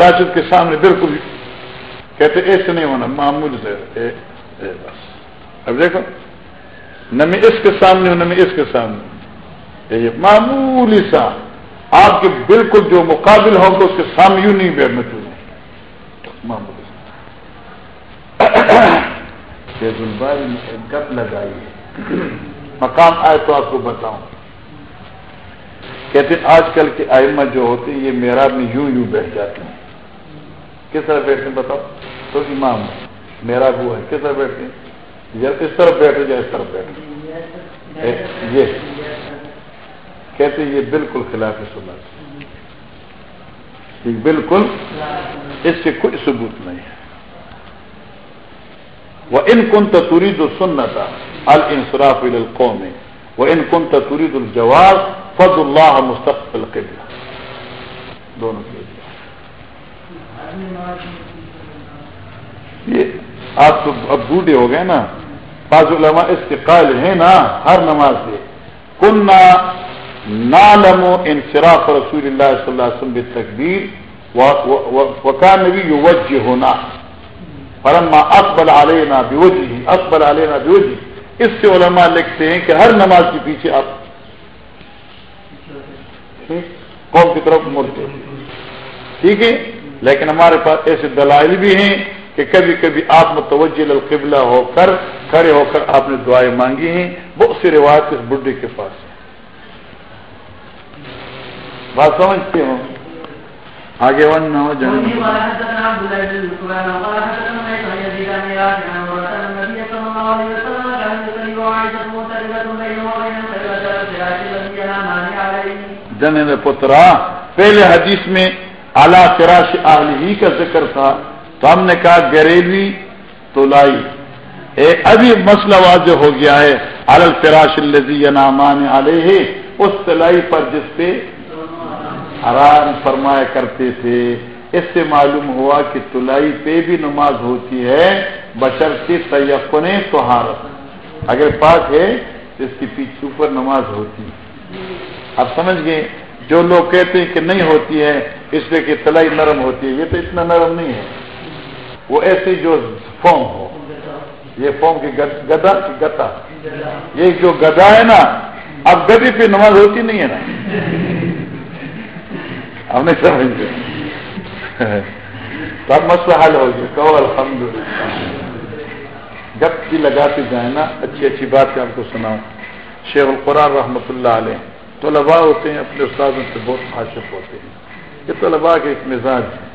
راشد کے سامنے بالکل کہتے ایسے نہیں ہونا، معمول سے۔ اے اے، بس۔ اب دیکھو، نہ میں اس کے سامنے ہوں، نہ میں اس کے سامنے یہ معمولی سا، آپ کے بالکل جو مقابل ہوں تو اس کے سامنے یوں نہیں بیٹھنا چاہیے۔ معمولی بھائی گپ لگائی مقام آئے تو آپ کو بتاؤں۔ کہتے آج کل کے آئمہ جو ہوتے ہیں، یہ میرا میں یوں یوں بیٹھ جاتے ہیں۔ کس طرح بیٹھتے ہیں بتاؤ؟ تو امام میرا ابو ہے، کس طرح بیٹھتے ہیں؟ یا اس طرف بیٹھے یا اس طرف بیٹھے یہ۔ کہتے ہیں یہ بالکل خلاف سنت بالکل اس سے کوئی ثبوت نہیں ہے۔ وہ ان کن ترید السنتا الانصراف القوم وہ ان کن ترید الجواز فض اللہ مستقبل قبل دونوں کے لیے۔ یہ آپ تو اب بوڑھے ہو گئے نا بعض علماء اس کے قائل ہیں نا ہر نماز سے۔ کنہ نالم انصراف رسول اللہ صلی اللہ علیہ وسلم تقبیر وکان نبی وجہ ہونا فرما اکبل علینا بیوجی اکبل علینا بیوجی اس سے علماء لکھتے ہیں کہ ہر نماز کے پیچھے آپ۔ قوم کی طرف مڑتے۔ ٹھیک ہے؟ لیکن ہمارے پاس ایسے دلائل بھی ہیں کہ کبھی کبھی آپ متوجہ القبلہ ہو کر کھڑے ہو کر آپ نے دعائیں مانگی ہیں بہت سی روایت اس بڈھے کے پاس ہے بات سمجھتے ہو آگے ون نہ ہو جن پترا پہلے حدیث میں اعلیٰ فراش ہی کا ذکر تھا، تو ہم نے کہا گریلوی تو لائی۔ اے، ابھی مسئلہ واضح ہو گیا ہے۔ الفراش الزی نامان علیہ، اس تلائی پر جس پہ حرام فرمایا کرتے تھے۔ اس سے معلوم ہوا کہ تلائی پہ بھی نماز ہوتی ہے بشرتی تیقن تو اگر پاک ہے، تو اس کے پیچھے اوپر نماز ہوتی۔ اب سمجھ گئے؟ جو لوگ کہتے ہیں کہ نہیں ہوتی ہے، اس لیے کہ تلائی نرم ہوتی ہے۔ یہ تو اتنا نرم نہیں ہے۔ وہ ایسی جو فارم ہو۔ یہ فارم کی گدا کی گتا یہ جو گدا ہے نا، اب گدی پہ نماز ہوتی نہیں ہے نا۔ ہم نہیں سمجھتے۔ تب مسئلہ حل ہو گیا۔ کہ الحمد للہ گپ کی لگاتے جائیں نا، اچھی اچھی بات آپ کو سناؤں شیخ القرآن رحمۃ اللہ علیہ۔ طلباء ہوتے ہیں، اپنے استادوں سے بہت عاشق ہوتے ہیں۔ یہ طلباء کے ایک مزاج ہے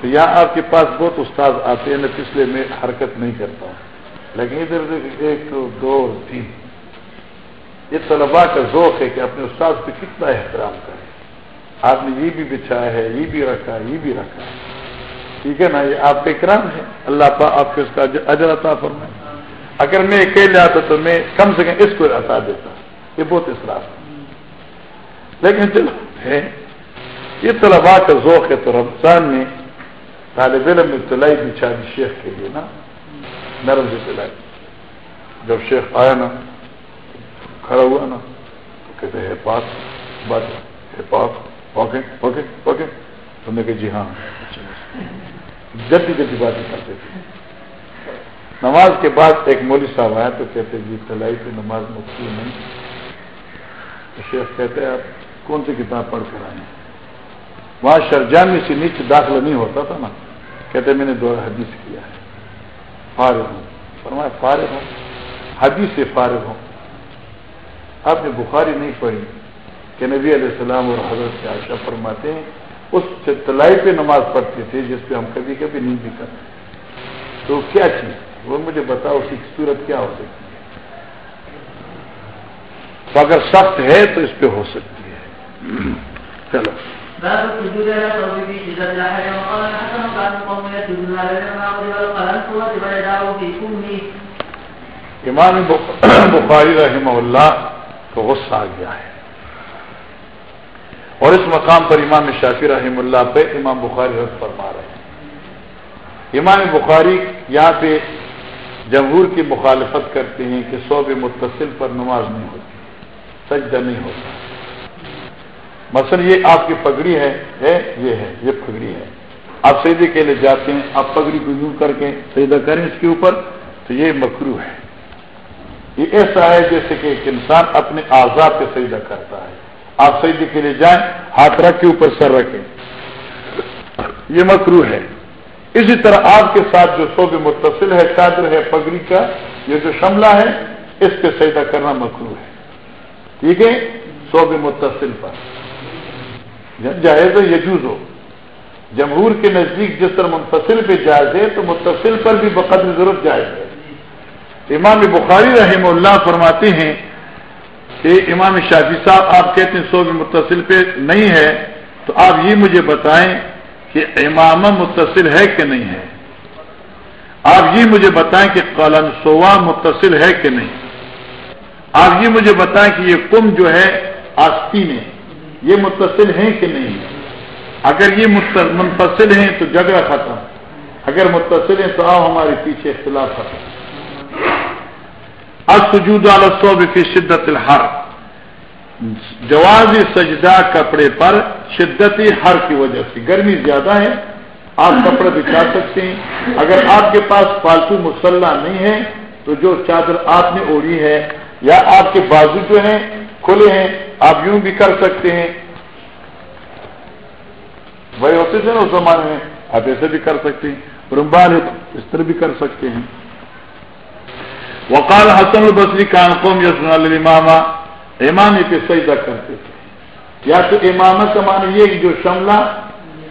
تو یہاں آپ کے پاس بہت استاد آتے ہیں میں پچھلے میں حرکت نہیں کرتا ہوں۔ لیکن ادھر ایک، دو، تین۔ یہ طلباء کا ذوق ہے کہ اپنے استاد پہ کتنا احترام کرے آپ نے یہ بھی بچھایا ہے، یہ بھی رکھا ہے، یہ بھی رکھا ہے۔ ٹھیک ہے نا، یہ آپ کا اکرام ہے۔ اللہ پا آپ کے اس کا اجر عطا فرمائے۔ اگر میں اکیلے آتا تو میں کم سے کم اس کو عطا دیتا۔ یہ بہت اصراف لیکن چلو ہے، یہ طلباء کا ذوق ہے تو رمضان میں طالب علم ابتلائی بچھا شیخ کے لیے نا، نرم ابتلائی جب شیخ آیا نا، کھڑا ہوا نا، تو کہتے ہیں پاک، بات ہے پاک اوکے اوکے اوکے تو نے کہا جی ہاں اچھا۔ جلدی جلدی باتیں کرتے تھے۔ نماز کے بعد ایک مولوی صاحب آیا تو کہتے جی تلائی پہ نماز مکتی نہیں شیخ کہتے آپ کون سی کتاب پڑھ کر آئے وہاں شرجامی سے نیچے داخلہ نہیں ہوتا تھا نا؟ کہتے میں نے دو حدیث کیا ہے۔ فارغ ہوں۔ فرمایا فارغ ہوں۔ حدیث سے فارغ ہوں۔ آپ نے بخاری نہیں پڑھی کہ نبی علیہ السلام اور حضرت سے عائشہ فرماتے ہیں، اس سے تلائی پہ نماز پڑھتے تھے، جس پہ ہم کبھی کبھی نہیں بھی کرتے تو کیا چیز؟ وہ مجھے بتاؤ اس کی صورت کیا ہو سکتی ہے۔ تو اگر سخت ہے تو اس پہ ہو سکتی ہے۔ چلو۔ باب السجود على الحر وقال الحسن كان القوم يسجدون في امام بخاری رحمہ اللہ کو غصہ آ گیا ہے۔ اور اس مقام پر امام شافی رحم اللہ پہ امام بخاری رد فرما رہے ہیں۔ امام بخاری یہاں پہ جمہور کی مخالفت کرتے ہیں کہ صوب متصل پر نماز نہیں ہوتی سجدہ نہیں ہوتا۔ مثلا یہ آپ کی پگڑی ہے یہ ہے، یہ پگڑی ہے۔ آپ سیدے کے لیے جاتے ہیں، آپ پگڑی کو یوں کر کے سیدھا کریں اس کے اوپر، تو یہ مکرو ہے۔ یہ ایسا ہے جیسے کہ ایک انسان اپنے آزاد پہ سیدھا کرتا ہے۔ آپ سیدے کے لیے جائیں، ہاتھ رکھ کے اوپر سر رکھیں۔ یہ مکرو ہے۔ اسی طرح آپ کے ساتھ جو سو بھی متصل ہے، چادر ہے، پگڑی کا، یہ جو شملہ ہے، اس پہ سیدھا کرنا مکرو ہے۔ ٹھیک ہے؟ سو بھی متصل پر۔ جائز ہو یجوز ہو۔ جمہور کے نزدیک جس طرح منفصل پہ جائز ہے تو متصل پر بھی بقدر ضرورت جائز ہے۔ امام بخاری رحم اللہ فرماتے ہیں کہ امام شافی صاحب، آپ کہتے ہیں سو بھی متصل پہ نہیں ہے، تو آپ یہ مجھے بتائیں کہ امام متصل ہے کہ نہیں ہے۔ آپ یہ مجھے بتائیں کہ قلم سوا متصل ہے کہ نہیں۔ آپ یہ مجھے بتائیں کہ یہ کم جو ہے آستین یہ متصل ہیں کہ نہیں؟ اگر یہ منفصل ہیں تو جگہ ختم۔ اگر متصل ہیں تو آؤ ہمارے پیچھے اختلاف ختم۔ السجود على الصوب فی شدت الحر۔ جواز سجدہ کپڑے پر شدت ہر کی وجہ سے۔ گرمی زیادہ ہے، آپ کپڑے بچا سکتے ہیں۔ اگر آپ کے پاس فالتو مسلح نہیں ہے، تو جو چادر آپ نے اوڑھی ہے یا آپ کے بازو جو ہیں کھلے ہیں، آپ یوں بھی کر سکتے ہیں۔ وہی ہوتے تھے نا اس زمانے میں، آپ ایسے بھی کر سکتے ہیں۔ رمبال ہے تو اس طرح بھی کر سکتے ہیں۔ وقال حسن البصری کان قوم یسن امامہ امام پہ سجدہ کرتے تھے۔ یا تو امامہ کا معنی یہ کہ جو شملہ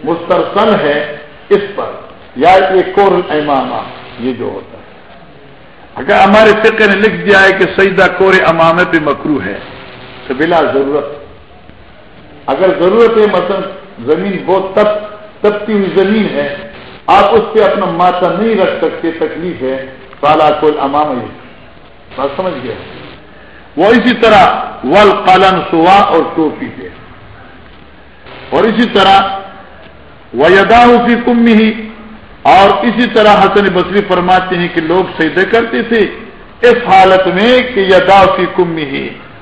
مسترسل ہے اس پر، یا یہ کور امامہ یہ جو ہوتا ہے۔ اگر ہمارے فقہ نے لکھ دیا ہے کہ سجدہ کور امامے پہ مکرو ہے۔ تو بلا ضرورت۔ اگر ضرورت ہے، مثلا زمین بہت تپ تپتی ہوئی زمین ہے، آپ اس پہ اپنا ماتا نہیں رکھ سکتے، تکلیف ہے۔ سالہ کوئی امام بات سمجھ گیا وہ اسی طرح ول قلم سوا اور ٹوپی پہ اور اسی طرح وہ یدا کی کم ہی اور اسی طرح حسن بصری فرماتے ہیں کہ لوگ سیدے کرتے تھے۔ اس حالت میں کہ یدا کی کم ہی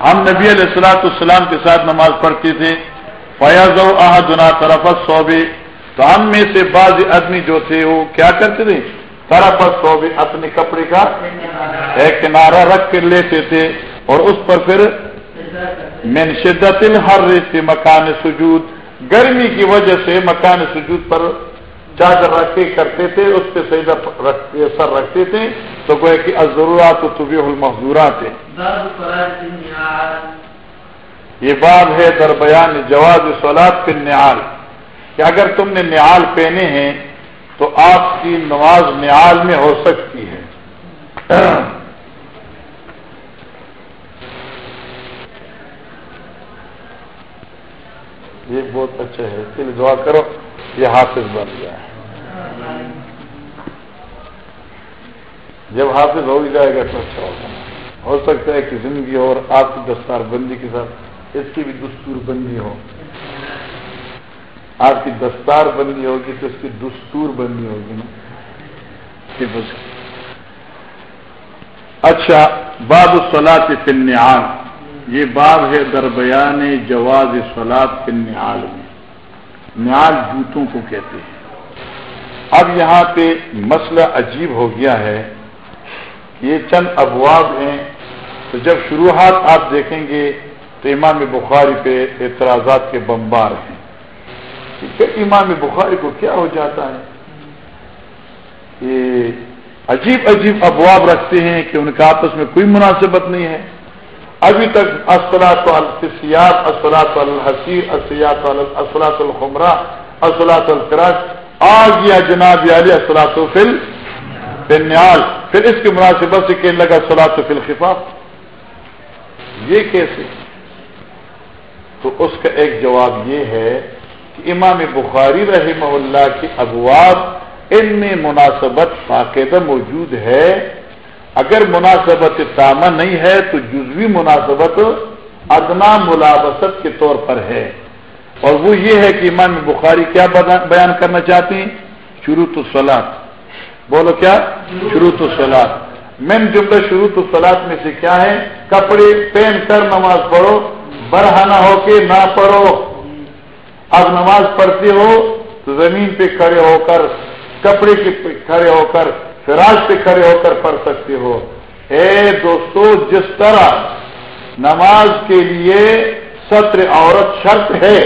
ہم نبی علیہ السلاۃ السلام کے ساتھ نماز پڑھتے تھے۔ فیاض احدنا طرف صوبے تو ہم میں سے بعض آدمی جو تھے وہ کیا کرتے تھے؟ طرف صوبے اپنے کپڑے کا ایک کنارہ رکھ کر لیتے تھے اور اس پر پھر من شدت ہر ریتے مکان سجود۔ گرمی کی وجہ سے مکان سجود پر چادر رکھے کرتے تھے، اس پہ سیدہ سر رکھتے تھے۔ تو کوئی کہ ضرورات طبی المحضورات یہ بات ہے در بیان جواز سولاد پھر نیال کہ اگر تم نے نیال پہنے ہیں تو آپ کی نماز نیال میں ہو سکتی ہے۔ یہ بہت اچھا ہے۔ دعا کرو یہ حافظ بن گیا۔ ہے جب حافظ ہو جائے گا تو اچھا ہوگا۔ ہو سکتا ہے کہ زندگی اور آپ کی دستار بندی کے ساتھ اس کی بھی دستور بندی ہو۔ آپ کی دستار بندی ہوگی تو اس کی دستور بندی ہوگی نا۔ اچھا باب سولاد فنعال یہ باب ہے دربیان جواز سولاد فنعال میں۔ نیال جوتوں کو کہتے ہیں۔ اب یہاں پہ مسئلہ عجیب ہو گیا ہے۔ یہ چند ابواب ہیں تو جب شروعات آپ دیکھیں گے تو امام بخاری پہ اعتراضات کے بمبار ہیں کہ امام بخاری کو کیا ہو جاتا ہے؟ یہ عجیب عجیب ابواب رکھتے ہیں کہ ان کا آپس میں کوئی مناسبت نہیں ہے۔ ابھی تک اسلاط الفسیات اسلاط الحسیر اسیات اسلاط الخمرہ اسلاط الفراش آ گیا جناب علی اسلاط الفل بنیال پھر اس کی مناسبت سے کہنے لگا سلاط فل خفاف یہ کیسے؟ تو اس کا ایک جواب یہ ہے کہ امام بخاری رحمہ اللہ کی ابواب ان میں مناسبت باقاعدہ موجود ہے۔ اگر مناسبت تامہ نہیں ہے، تو جزوی مناسبت ادنا ملابست کے طور پر ہے۔ اور وہ یہ ہے کہ امام بخاری کیا بیان کرنا چاہتے ہیں؟ شروع تو سلاد بولو کیا؟ شروع تو سلاد مین جملہ شروع تو سلاد میں سے کیا ہے؟ کپڑے پہن کر نماز پڑھو برہانہ ہو کے نہ پڑھو۔ اب نماز پڑھتے ہو تو زمین پہ کھڑے ہو کر، کپڑے کے کھڑے ہو کر فراش پہ کھڑے ہو کر پڑھ سکتے ہو۔ اے دوستو، جس طرح نماز کے لیے سطر عورت شرط ہے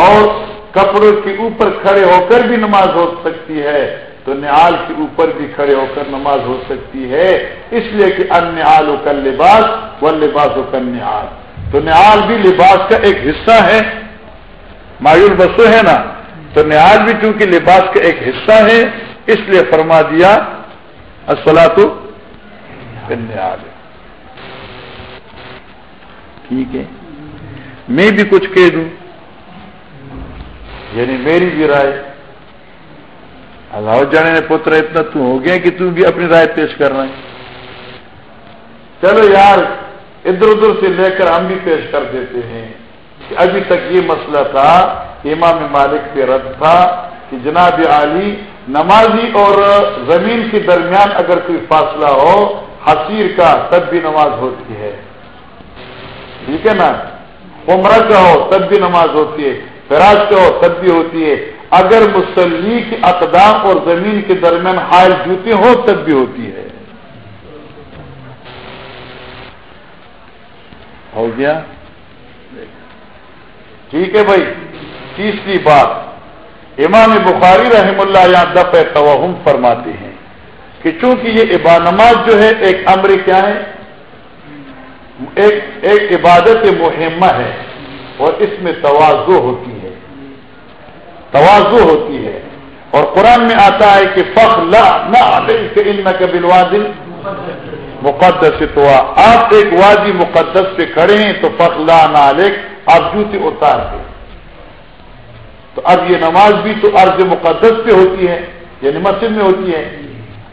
اور کپڑوں کے اوپر کھڑے ہو کر بھی نماز ہو سکتی ہے تو نیال کے اوپر بھی کھڑے ہو کر نماز ہو سکتی ہے۔ اس لیے کہ ان نیال ہو کر لباس و لباس ہو کر نیال تو نیال بھی لباس کا ایک حصہ ہے۔ مایور بسو ہے نا؟ تو نیال بھی چونکہ لباس کا ایک حصہ ہے، اس لیے فرما دیا اصلا تو نیال ٹھیک ہے؟ میں بھی کچھ کہہ دوں۔ یعنی میری بھی رائے۔ اللہ جانے نے پتر اتنا تو ہو گیا کہ تم بھی اپنی رائے پیش کر رہے چلو یار، ادھر ادھر سے لے کر ہم بھی پیش کر دیتے ہیں کہ ابھی تک یہ مسئلہ تھا امام مالک پہ رد تھا کہ جناب عالی نمازی اور زمین کے درمیان اگر کوئی فاصلہ ہو حسیر کا تب بھی نماز ہوتی ہے۔ ٹھیک ہے نا؟ عمرہ کا ہو، تب بھی نماز ہوتی ہے۔ فراج کا ہو تب بھی ہوتی ہے۔ اگر مسلی کی اقدام اور زمین کے درمیان حائل جوتے ہو تب بھی ہوتی ہے۔ ہو گیا؟ ٹھیک ہے بھائی۔ تیسری بات۔ امام بخاری رحم اللہ یہاں دف توہم فرماتے ہیں کہ چونکہ یہ عبا نماز جو ہے، ایک امر کیا ہے؟ ایک ایک عبادت مہمہ ہے اور اس میں توازو ہوتی ہے توازو ہوتی ہے۔ اور قرآن میں آتا ہے کہ فخ لا نہ علم کے بلوادل مقدس تو آپ ایک وادی مقدس پہ کھڑے ہیں تو فخ لا نالک آپ جوتے اتار دیں۔ تو اب یہ نماز بھی تو عرض مقدس پہ ہوتی ہے یعنی مسجد میں ہوتی ہے۔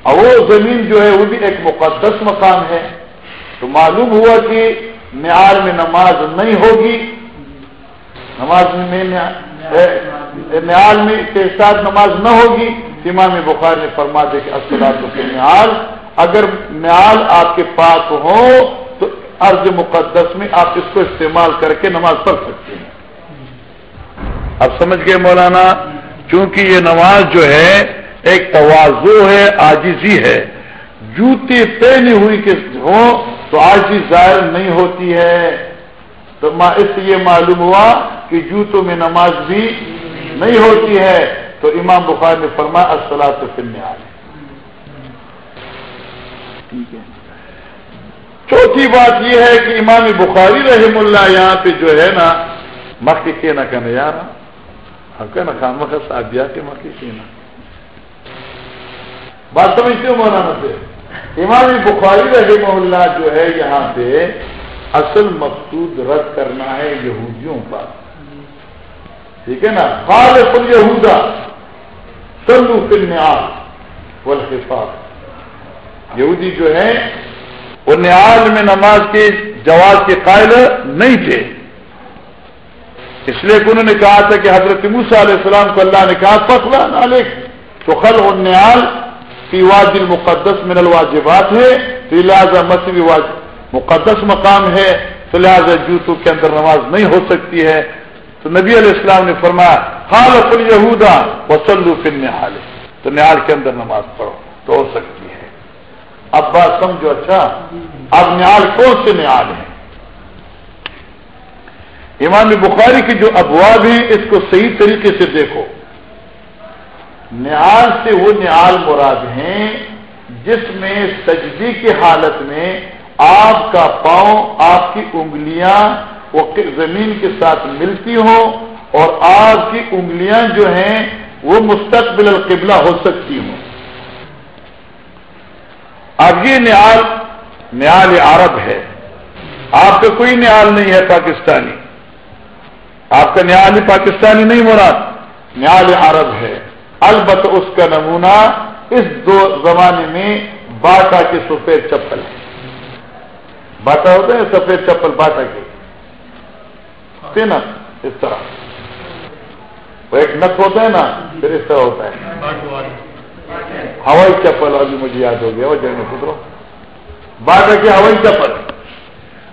اور وہ زمین جو ہے وہ بھی ایک مقدس مقام ہے۔ تو معلوم ہوا کہ معیار میں نماز نہیں ہوگی۔ نماز میں نیال میں کے ساتھ نماز نہ ہوگی۔ امام بخار نے فرما دے کہ اسلات کے نیال اگر نیال آپ کے پاس ہو، تو ارض مقدس میں آپ اس کو استعمال کر کے نماز پڑھ سکتے ہیں۔ اب سمجھ گئے مولانا؟ چونکہ یہ نماز جو ہے، ایک توازو ہے آجزی ہے۔ جوتی پہنی ہوئی کہ ہو تو آجی ظاہر نہیں ہوتی ہے۔ تو اس سے یہ معلوم ہوا کہ جوتوں میں نماز بھی نہیں ہوتی ہے۔ تو امام بخار نے فرمایا اصلا تو پھرنے ٹھیک ہے۔ چوتھی بات یہ ہے کہ امام بخاری رحم اللہ یہاں پہ جو ہے نا، مکے کے نہ کہنا یار۔ کہ نا خام مخص آدیا کے مکے کے نا بات سمجھتے ہو مولانا سے امام بخاری رحم اللہ جو ہے یہاں پہ اصل مقصود رد کرنا ہے یہودیوں کا۔ ٹھیک ہے نا؟ خال یہودا سلو فل نیال والخفاف۔ یہودی جو ہے وہ نیال میں نماز کے جواز کے قائل نہیں تھے۔ اس لیے کہ انہوں نے کہا تھا کہ حضرت موسیٰ علیہ السلام کو اللہ نے کہا فخلا نالک تو خل اور نیال فی واج المقدس من الواجبات ہے، فی لہٰذا مسئلہ واجب مقدس مقام ہے، تو لہٰذا جوتوں کے اندر نماز نہیں ہو سکتی ہے۔ تو نبی علیہ السلام نے فرمایا حال یہودا وسلو فن نہال تو نہال کے اندر نماز پڑھو، تو ہو سکتی ہے۔ اب بات سمجھو اچھا؟ اب نہال کون سے نہال ہیں؟ امام بخاری کی جو ابواب ہیں، اس کو صحیح طریقے سے دیکھو۔ نیال سے وہ نیال مراد ہیں جس میں سجدی کی حالت میں آپ کا پاؤں آپ کی انگلیاں وہ زمین کے ساتھ ملتی ہوں اور آپ کی انگلیاں جو ہیں وہ مستقبل القبلہ ہو سکتی ہوں۔ اب یہ نیال نیال عرب ہے۔ آپ کا کوئی نیال نہیں ہے پاکستانی۔ آپ کا نیال پاکستانی نہیں مراد۔ نیال عرب ہے۔ البتہ اس کا نمونہ اس دو زمانے میں باٹا کے سفید چپل ہے۔ باٹا ہوتا ہے سفید چپل باٹا کے نا اس طرح۔ وہ ایک نق ہوتا ہے نا، پھر اس طرح ہوتا ہے۔ ہوائی چپل ابھی مجھے یاد ہو گیا، وہ جگہ پترو۔ باٹا کی ہوائی چپل۔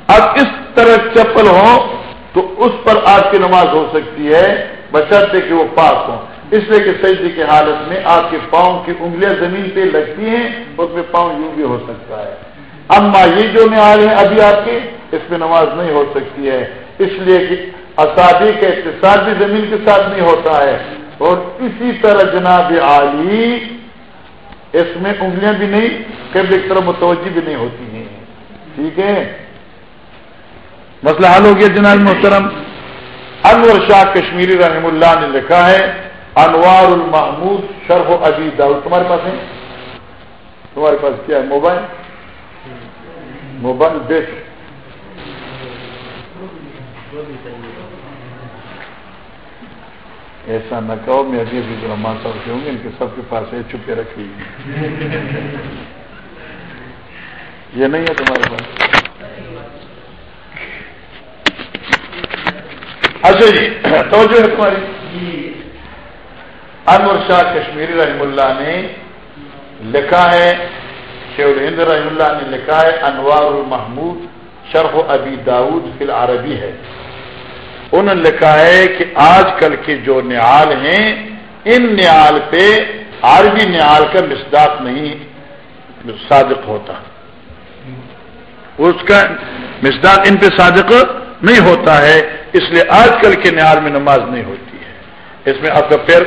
اب اس طرح چپل ہو تو اس پر آپ کی نماز ہو سکتی ہے، بشرطے کہ وہ پاک ہوں۔ اس لیے کہ سجدے کی حالت میں آپ کے پاؤں کی انگلیاں زمین پہ لگتی ہیں، اس میں پاؤں یوں بھی ہو سکتا ہے۔ اما یہ جو نعال ہے ابھی آپ کے اس میں نماز نہیں ہو سکتی ہے۔ اس لیے کہ اسادی کا اقتصاد بھی زمین کے ساتھ نہیں ہوتا ہے۔ اور اسی طرح جناب عالی، اس میں انگلیاں بھی نہیں کبھی ایک طرح متوجہ بھی نہیں ہوتی ہیں۔ ٹھیک ہے؟ مسئلہ حل ہو گیا جناب محترم۔ انور شاہ کشمیری رحم اللہ نے لکھا ہے، انوار المحمود شرح ابی داؤ تمہارے پاس ہے تمہارے پاس کیا ہے؟ موبائل؟ موبائل ایسا نہ کہو، میں ابھی ابھی رحمان صاحب سے ہوں گے، ان کے سب کے پاس ہے چھپے رکھی۔ یہ نہیں ہے تمہارے پاس۔ اچھا جی توجہ ہے تمہاری۔ انور شاہ کشمیری رحم اللہ نے لکھا ہے شیخ ہند رحم اللہ نے لکھا ہے، انوار المحمود شرح ابی داود فی العربی ہے۔ انہوں نے لکھا ہے کہ آج کل کے جو نیال ہیں، ان نیال پہ عربی نیال کا مصداق نہیں صادق ہوتا۔ اس کا مصداق ان پہ صادق نہیں ہوتا ہے، اس لیے آج کل کے نیال میں نماز نہیں ہوتی ہے۔ اس میں آپ کا پیر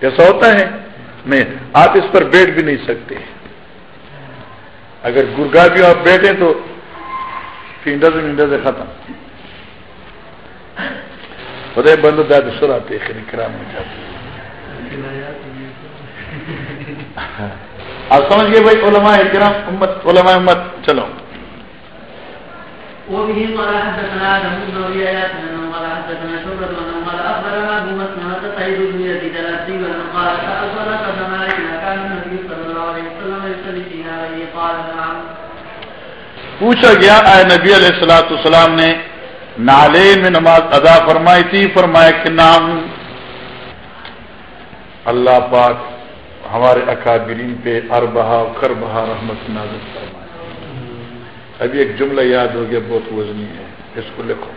کیسا ہوتا ہے؟ نہیں آپ اس پر بیٹھ بھی نہیں سکتے۔ اگر گرگا بھی آپ بیٹھے تو فینڈر سے منڈر سے ختم۔ خدے بند داد سراتے کرام میں جاتے آپ سمجھ گئے بھائی علماء کرام؟ امت، علماء امت، چلو۔ وبه قال حدثنا بن قال حدثنا شعبة قال مسلمة سعيد بن يزيد قال پوچھا گیا، اے نبی علیہ السلاۃ السلام نے نالے میں نماز ادا فرمائی تھی، فرمایا کہ نام اللہ پاک ہمارے اکابرین پہ اربہا خربہا رحمت نازل فرمائے۔ ابھی ایک جملہ یاد ہو گیا، بہت وزنی ہے، اس کو لکھو۔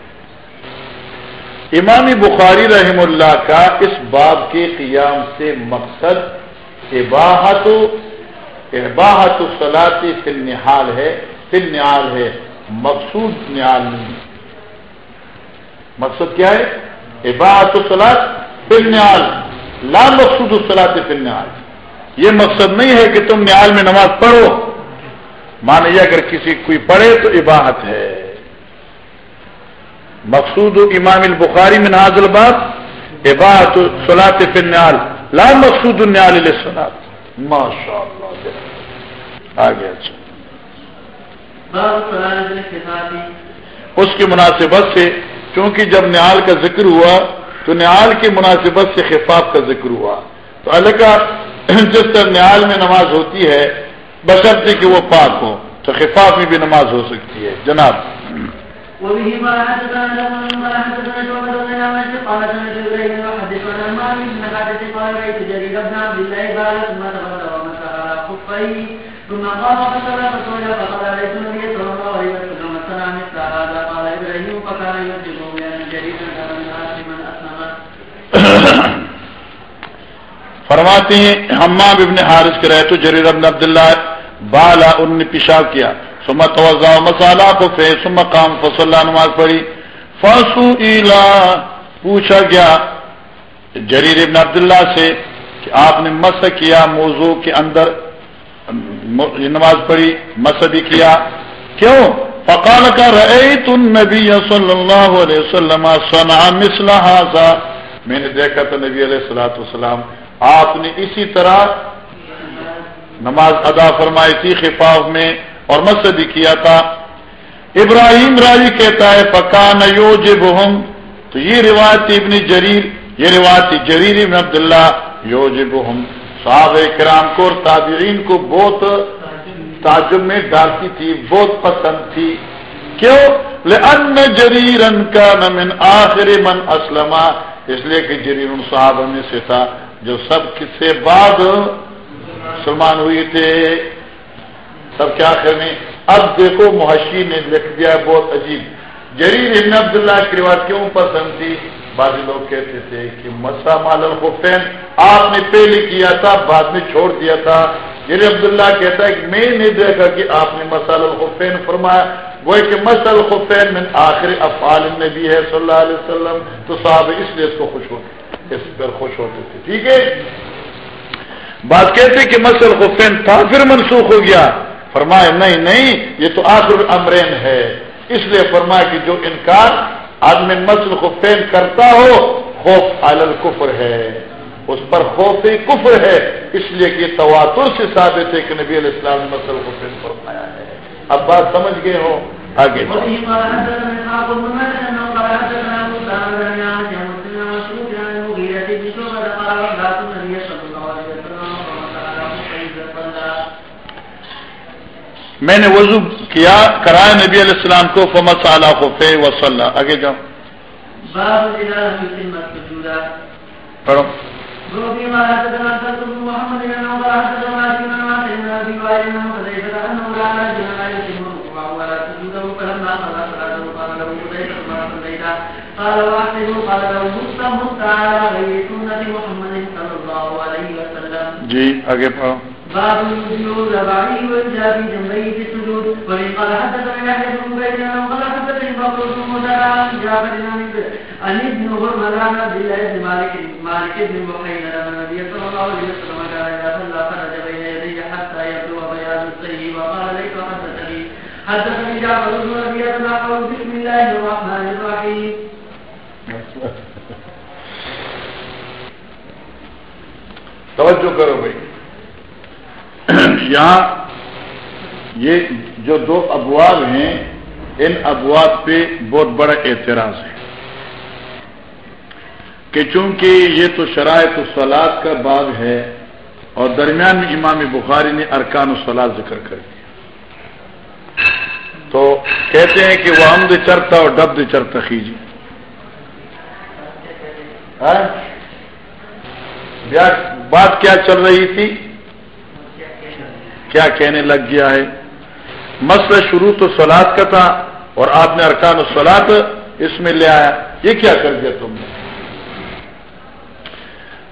امام بخاری رحم اللہ کا اس باب کے قیام سے مقصد اباہت اباہت سلاطی فل نحال ہے فل نحال ہے، مقصود نیال نہیں۔ مقصد کیا ہے؟ عباعت السلاد پھر نیال لا مقصود السلاد پھر نیال یہ مقصد نہیں ہے کہ تم نیال میں نماز پڑھو۔ مانیے اگر کسی کوئی پڑھے تو عباہت ہے۔ مقصود امام البخاری میں ناز الباد عباہت سلاط فن نیال لا مقصود النیال سلاد ماشاء اللہ آگے اچھا. اس کی مناسبت سے کیونکہ جب نیال کا ذکر ہوا تو نیال کی مناسبت سے خفاف کا ذکر ہوا. تو کا جس طرح نیال میں نماز ہوتی ہے بشرطے کہ وہ پاک ہو تو خفاف میں بھی نماز ہو سکتی ہے. جناب. ثم قال فصلى فصلى فقال عليه النبي صلى الله عليه وسلم السلام مثل هذا؟ قال ابراهيم فكان يرجو بان جريدا كان الناس من فرماتے ہیں حمام ابن حارث کے رہے تو جریر ابن عبداللہ بالا ان نے پیشاب کیا۔ سمت وزا مسالہ کو فے سم کام فصل نماز پڑھی. فاسو ایلا پوچھا گیا جریر ابن عبداللہ سے کہ آپ نے مس کیا موضوع کے اندر، نماز پڑھی مسدی کیا، کیوں؟ فقال کا رہے تم نبی صلی اللہ علیہ وسلم سنا مسلح میں نے دیکھا تو نبی علیہ السلاۃ والسلام آپ نے اسی طرح نماز ادا فرمائی تھی خفاف میں۔ اور مسدی کیا تھا۔ ابراہیم راجی کہتا ہے پکان یو جم تو یہ روایت ابن جریر، یہ روایت جریر ابن عبداللہ۔ یو جم صحاب کرام کو اور تابعین کو بہت تعجب میں ڈالتی تھی، بہت پسند تھی۔ کیوں؟ ان جریرن کا من آخر من اسلم اس لیے کہ جریر صاحب میں سے تھا، جو سب سے بعد مسلمان ہوئے تھے۔ سب کے آخر میں؟ اب دیکھو محشی نے لکھ دیا بہت عجیب۔ جریر ابن عبداللہ کی روایت کیوں پسند تھی؟ بعض لوگ کہتے تھے کہ مسا مال الخفین، آپ نے پہلے کیا تھا، بعد میں چھوڑ دیا تھا۔ جری عبداللہ کہتا ہے کہ میں نہیں دیکھا کہ آپ نے مسال الخفین فرمایا۔ وہ کہ مسل الخفین میں آخر افعال میں بھی ہے صلی اللہ علیہ وسلم۔ تو صاحب اس لیے اس کو خوش ہوتے اس پر خوش ہوتے تھے۔ ٹھیک ہے؟ بات کہتے کہ مسل الخفین تھا، پھر منسوخ ہو گیا۔ فرمایا، نہیں نہیں، یہ تو آخر امرین ہے. اس لیے فرمایا کہ جو انکار آدمی مسل خفین کرتا ہو، خوف الکفر ہے۔ اس پر خوف ہی کفر ہے۔ اس لیے کہ تواتر سے ثابت ہے کہ نبی علیہ السلام نے مسل خفین فرمایا ہے۔ اب بات سمجھ گئے ہو؟ آگے۔ میں نے وضو کیا کرائے نبی علیہ السلام کو فمس اعلیٰ خفے وسلم آگے جاؤ پڑھو جی آگے پڑھو باب السجود رباعي والجابي جنبيه في السجود وإن قال حدثنا يحيى بن عبيد وقال حدثني بكر بن مدرع عن جابر عن ابن هرمزان عبد الله بن مالك مالك بن محينا ان النبي صلى الله عليه وسلم كان اذا صلى خرج بين يديه حتى يبدو بياض السيف وقال ليس حدثني حدثني جعفر بن ربيعه نحو بسم الله الرحمن الرحيم. توجہ کرو بھائی۔ یہاں یہ جو دو ابواب ہیں، ان ابواب پہ بہت بڑا اعتراض ہے کہ چونکہ یہ تو شرائط الصلاط کا باب ہے اور درمیان میں امام بخاری نے ارکان الصلاط ذکر کر دیا۔ تو کہتے ہیں کہ وہ امد چرتا اور ڈبد چرتا خیجی۔ ہاں؟ بات کیا چل رہی تھی؟ کیا کہنے لگ گیا ہے؟ مسئلہ شروع تو سلاد کا تھا اور آپ نے ارکان سلاد اس میں لے آیا۔ یہ کیا کر دیا تم نے؟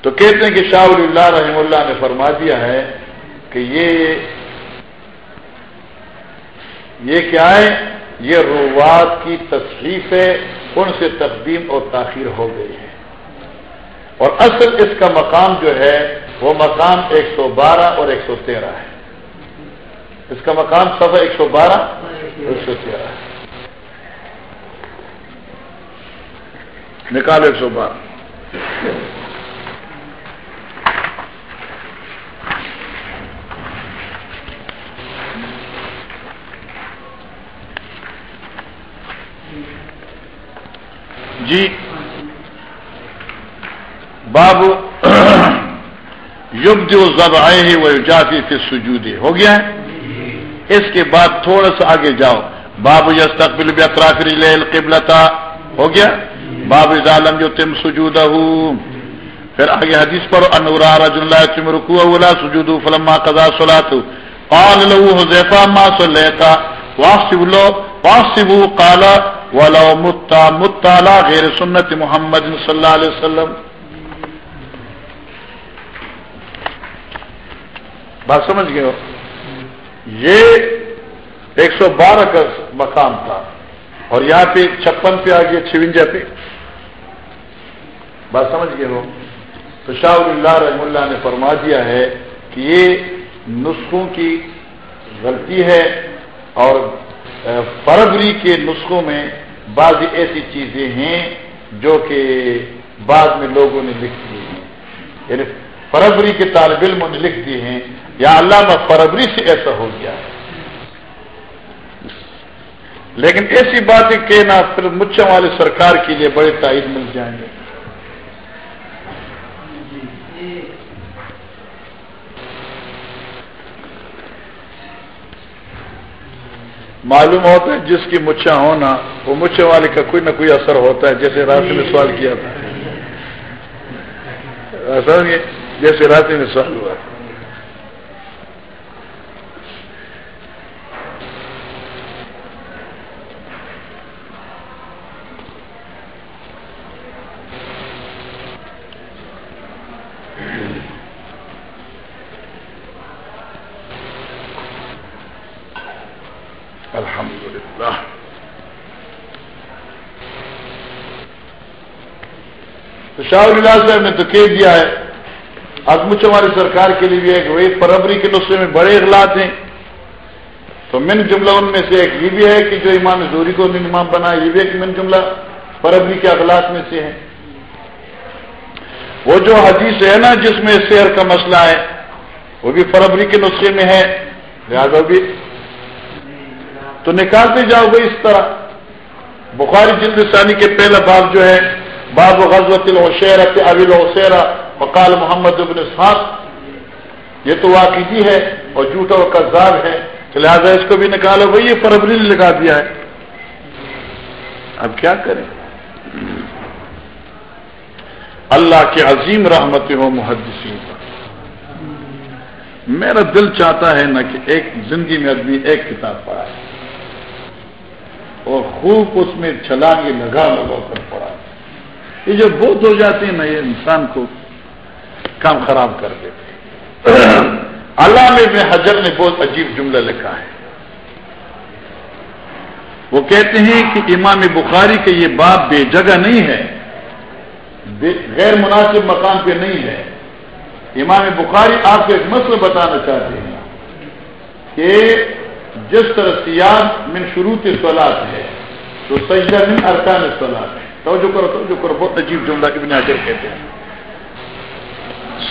تو کہتے ہیں کہ شاہ اللہ رحم اللہ نے فرما دیا ہے کہ یہ یہ کیا ہے؟ یہ روات کی تصحیف ہے ان سے تقدیم اور تاخیر ہو گئی ہے اور اصل اس کا مقام جو ہے وہ مقام ایک سو بارہ اور ایک سو تیرہ ہے۔ اس کا مقام سب ایک سو بارہ، ایک سو تیرہ۔ نکال ایک سو بارہ۔ جی۔ باب یب جو زب آئے ہیں وہ جاتی تھے سجودے ہو گیا؟ ہے اس کے بعد تھوڑا سا آگے جاؤ۔ باب یس تقبل قبلتا ہو گیا؟ باب ظالم جو تم سجود پھر آگے حدیث پر انورا رج اللہ تم رکو اولا سجود فلما قضا سلات قال له حذیفہ ما صلیتا واصب لو واصب قال ولو مت متعلا غیر سنت محمد صلی اللہ علیہ وسلم۔ بات سمجھ گئے ہو؟ یہ ایک سو بارہ کا مقام تھا اور یہاں پہ چھپن پہ آ گیا چونجا پہ۔ بات سمجھ گئے ہو؟ تو شاہ اللہ رحم اللہ نے فرما دیا ہے کہ یہ نسخوں کی غلطی ہے اور فربری کے نسخوں میں بعض ایسی چیزیں ہیں جو کہ بعد میں لوگوں نے لکھ دی ہیں۔ یعنی فربری کے طالب علموں نے لکھ دی ہیں۔ یا علامہ فربری سے ایسا ہو گیا۔ ہے لیکن ایسی باتیں کہنا پھر مچھا والے سرکار کے لیے بڑے تائید مل جائیں گے۔ معلوم ہوتا ہے جس کی مچھا ہونا وہ مچھے والے کا کوئی نہ کوئی اثر ہوتا ہے جیسے راستے میں سوال کیا تھا۔ جیسے راستے میں سوال ہوا تھا الحمد للہ تو شاہ اللہ صاحب نے تو کہہ دیا ہے اب مجھ ہماری سرکار کے لیے بھی ہے کہ وہی کے نسخے میں بڑے اخلاق ہیں۔ تو من جملہ ان میں سے ایک یہ بھی ہے کہ جو امام زوری کو امام بنا یہ بھی ایک من جملہ فربری کے اخلاق میں سے ہے وہ جو حدیث ہے نا، جس میں شہر کا مسئلہ ہے، وہ بھی فربری کے نسخے میں ہے۔ لہٰذا بھی تو نکالتے جاؤ گے اس طرح۔ بخاری جلد ثانی کے پہلا باب جو ہے باب غزوت الحشیر ابل وسیرا وقال محمد ابن صاحب یہ تو واقعی ہے اور جھوٹا و قزاب ہے. لہٰذا اس کو بھی نکالو بھائی، یہ فربری لگا دیا ہے. اب کیا کریں؟ اللہ کے عظیم رحمت ہو محدثین پر. میرا دل چاہتا ہے نا کہ ایک زندگی میں آدمی ایک کتاب پڑھا ہے اور خوب اس میں چھلانگے لگا لگا کر پڑھا یہ جو بہت ہو جاتے ہیں نا، یہ انسان کو کام خراب کر دیتے اللہ میں ابن حجر نے بہت عجیب جملہ لکھا ہے۔ وہ کہتے ہیں کہ امام بخاری کے یہ بات بے جگہ نہیں ہے غیر مناسب مقام پہ نہیں ہے۔ امام بخاری آپ کو ایک مسئلہ بتانا چاہتے ہیں کہ جس طرح سیاح من شروع کی سولاد ہے، تو سجدہ من ارکان سولاد ہے۔ توجہ کرو توجہ کرو، بہت عجیب جملہ ابن حجر کہتے ہیں۔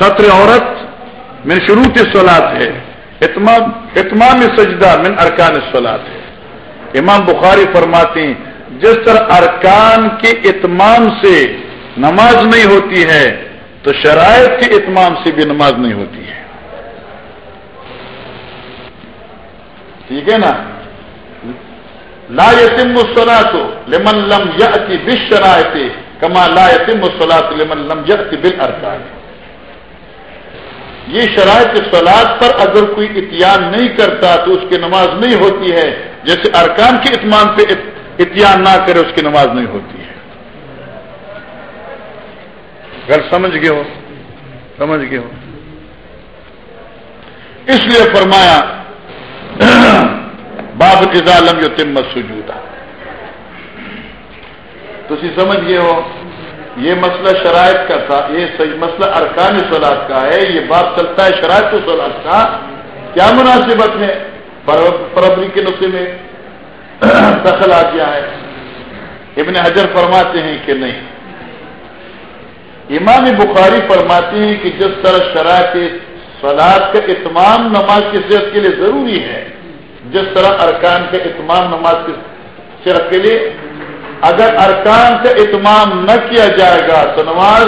سطر عورت من شروع کی سولاد ہے۔ اتمام اتمام سجدہ من ارکان سولاد ہے۔ امام بخاری فرماتے ہیں، جس طرح ارکان کے اتمام سے نماز نہیں ہوتی ہے، تو شرائط کے اتمام سے بھی نماز نہیں ہوتی ہے۔ ٹھیک ہے نا؟ لا یتم مسلاط لمن لم یتی بش شرائط کما لا یتم مسلاط لمن لم یتی بالارکان یہ شرائط سلاد پر اگر کوئی اتیان نہیں کرتا تو اس کی نماز نہیں ہوتی ہے، جیسے ارکان کے اتمام پہ اتیان نہ کرے اس کی نماز نہیں ہوتی ہے۔ گھر سمجھ گئے ہو؟ سمجھ گئے ہو؟ اس لیے فرمایا باب ازالم جو تمت سجودا تو سمجھ گئے ہو، یہ مسئلہ شرائط کا تھا، یہ مسئلہ ارکان سولاد کا ہے، یہ بات چلتا ہے شرائط و سولاد کا۔ کیا مناسبت ہے؟ پربری کے نسخے میں دخل آ گیا ہے۔ ابن حجر فرماتے ہیں کہ نہیں۔ امام بخاری فرماتے ہیں کہ جس طرح شرائط سلاد کا اتمام نماز کی صحت کے لیے ضروری ہے جس طرح ارکان کا اتمام نماز کی صحت کے لیے اگر ارکان کا اتمام نہ کیا جائے گا تو نماز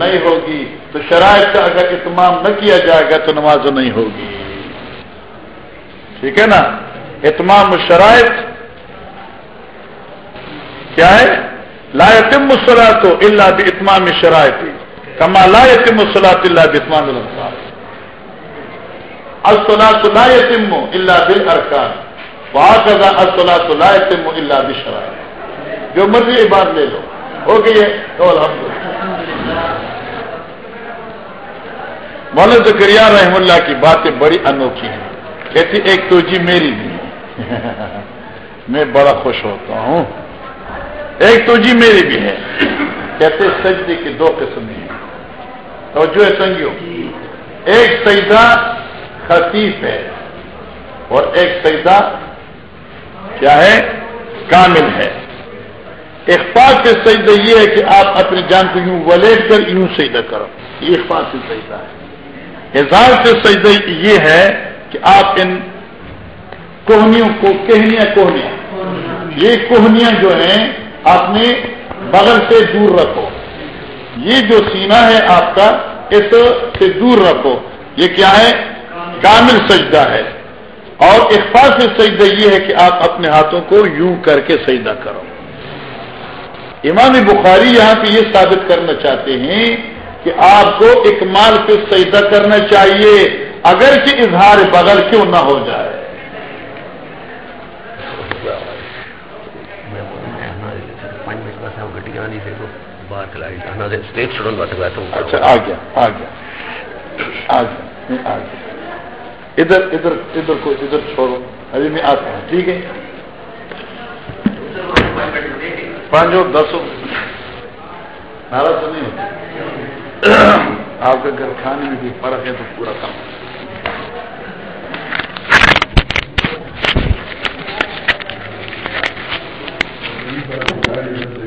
نہیں ہوگی، تو شرائط کا اگر اتمام نہ کیا جائے گا تو نماز نہیں ہوگی۔ ٹھیک ہے نا؟ اتمام شرائط کیا ہے؟ لا یتم مسلاط تو اللہ بھی اتمام شرائط کما لا یتم مسلاط اللہ بھی اتمام السلاط لا یتم اللہ بل ارکان واقع لا یتم جو مرضی عباد لے لو. ہو گئی ہے. تو الحمد مولانا زکریا رحم اللہ کی باتیں بڑی انوکھی ہیں. کہتی ایک تو جی میری بھی میں بڑا خوش ہوتا ہوں. ایک تو جی میری بھی ہے. کہتے سجدے کی دو قسمیں ہیں. اور جو ہے سنگیو ایک سجدہ خطیف ہے اور ایک سجدہ کیا ہے؟ کامل ہے۔ اخبار سے سجدہ یہ ہے کہ آپ اپنی جان کو یوں ولیٹ کر یوں سجدہ کرو۔ یہ اخبار سے سجدہ ہے۔ اظہار سے سجدہ یہ ہے کہ آپ ان کوہنیوں کو کہنیاں کوہنیاں۔ یہ کوہنیاں جو ہیں، اپنے بغل سے دور رکھو۔ یہ جو سینا ہے آپ کا، اس سے دور رکھو۔ یہ کیا ہے؟ کامل سجدہ ہے۔ اور اخبار سے سجدہ یہ ہے کہ آپ اپنے ہاتھوں کو یوں کر کے سجدہ کرو۔ امام بخاری یہاں پہ یہ ثابت کرنا چاہتے ہیں کہ آپ کو اکمال پہ سجدہ کرنا چاہیے اگر کہ اظہار بغل کیوں نہ ہو جائے۔ اچھا آ گیا آ گیا آ گیا آ گیا۔ ادھر ادھر ادھر کو ادھر چھوڑو۔ ابھی میں آتا ہوں، ٹھیک ہے؟ پانچوں دسوں نارا تو نہیں ہوتا۔ آپ کے گھر کھانے میں بھی فرق ہے تو پورا کام۔ Thank you.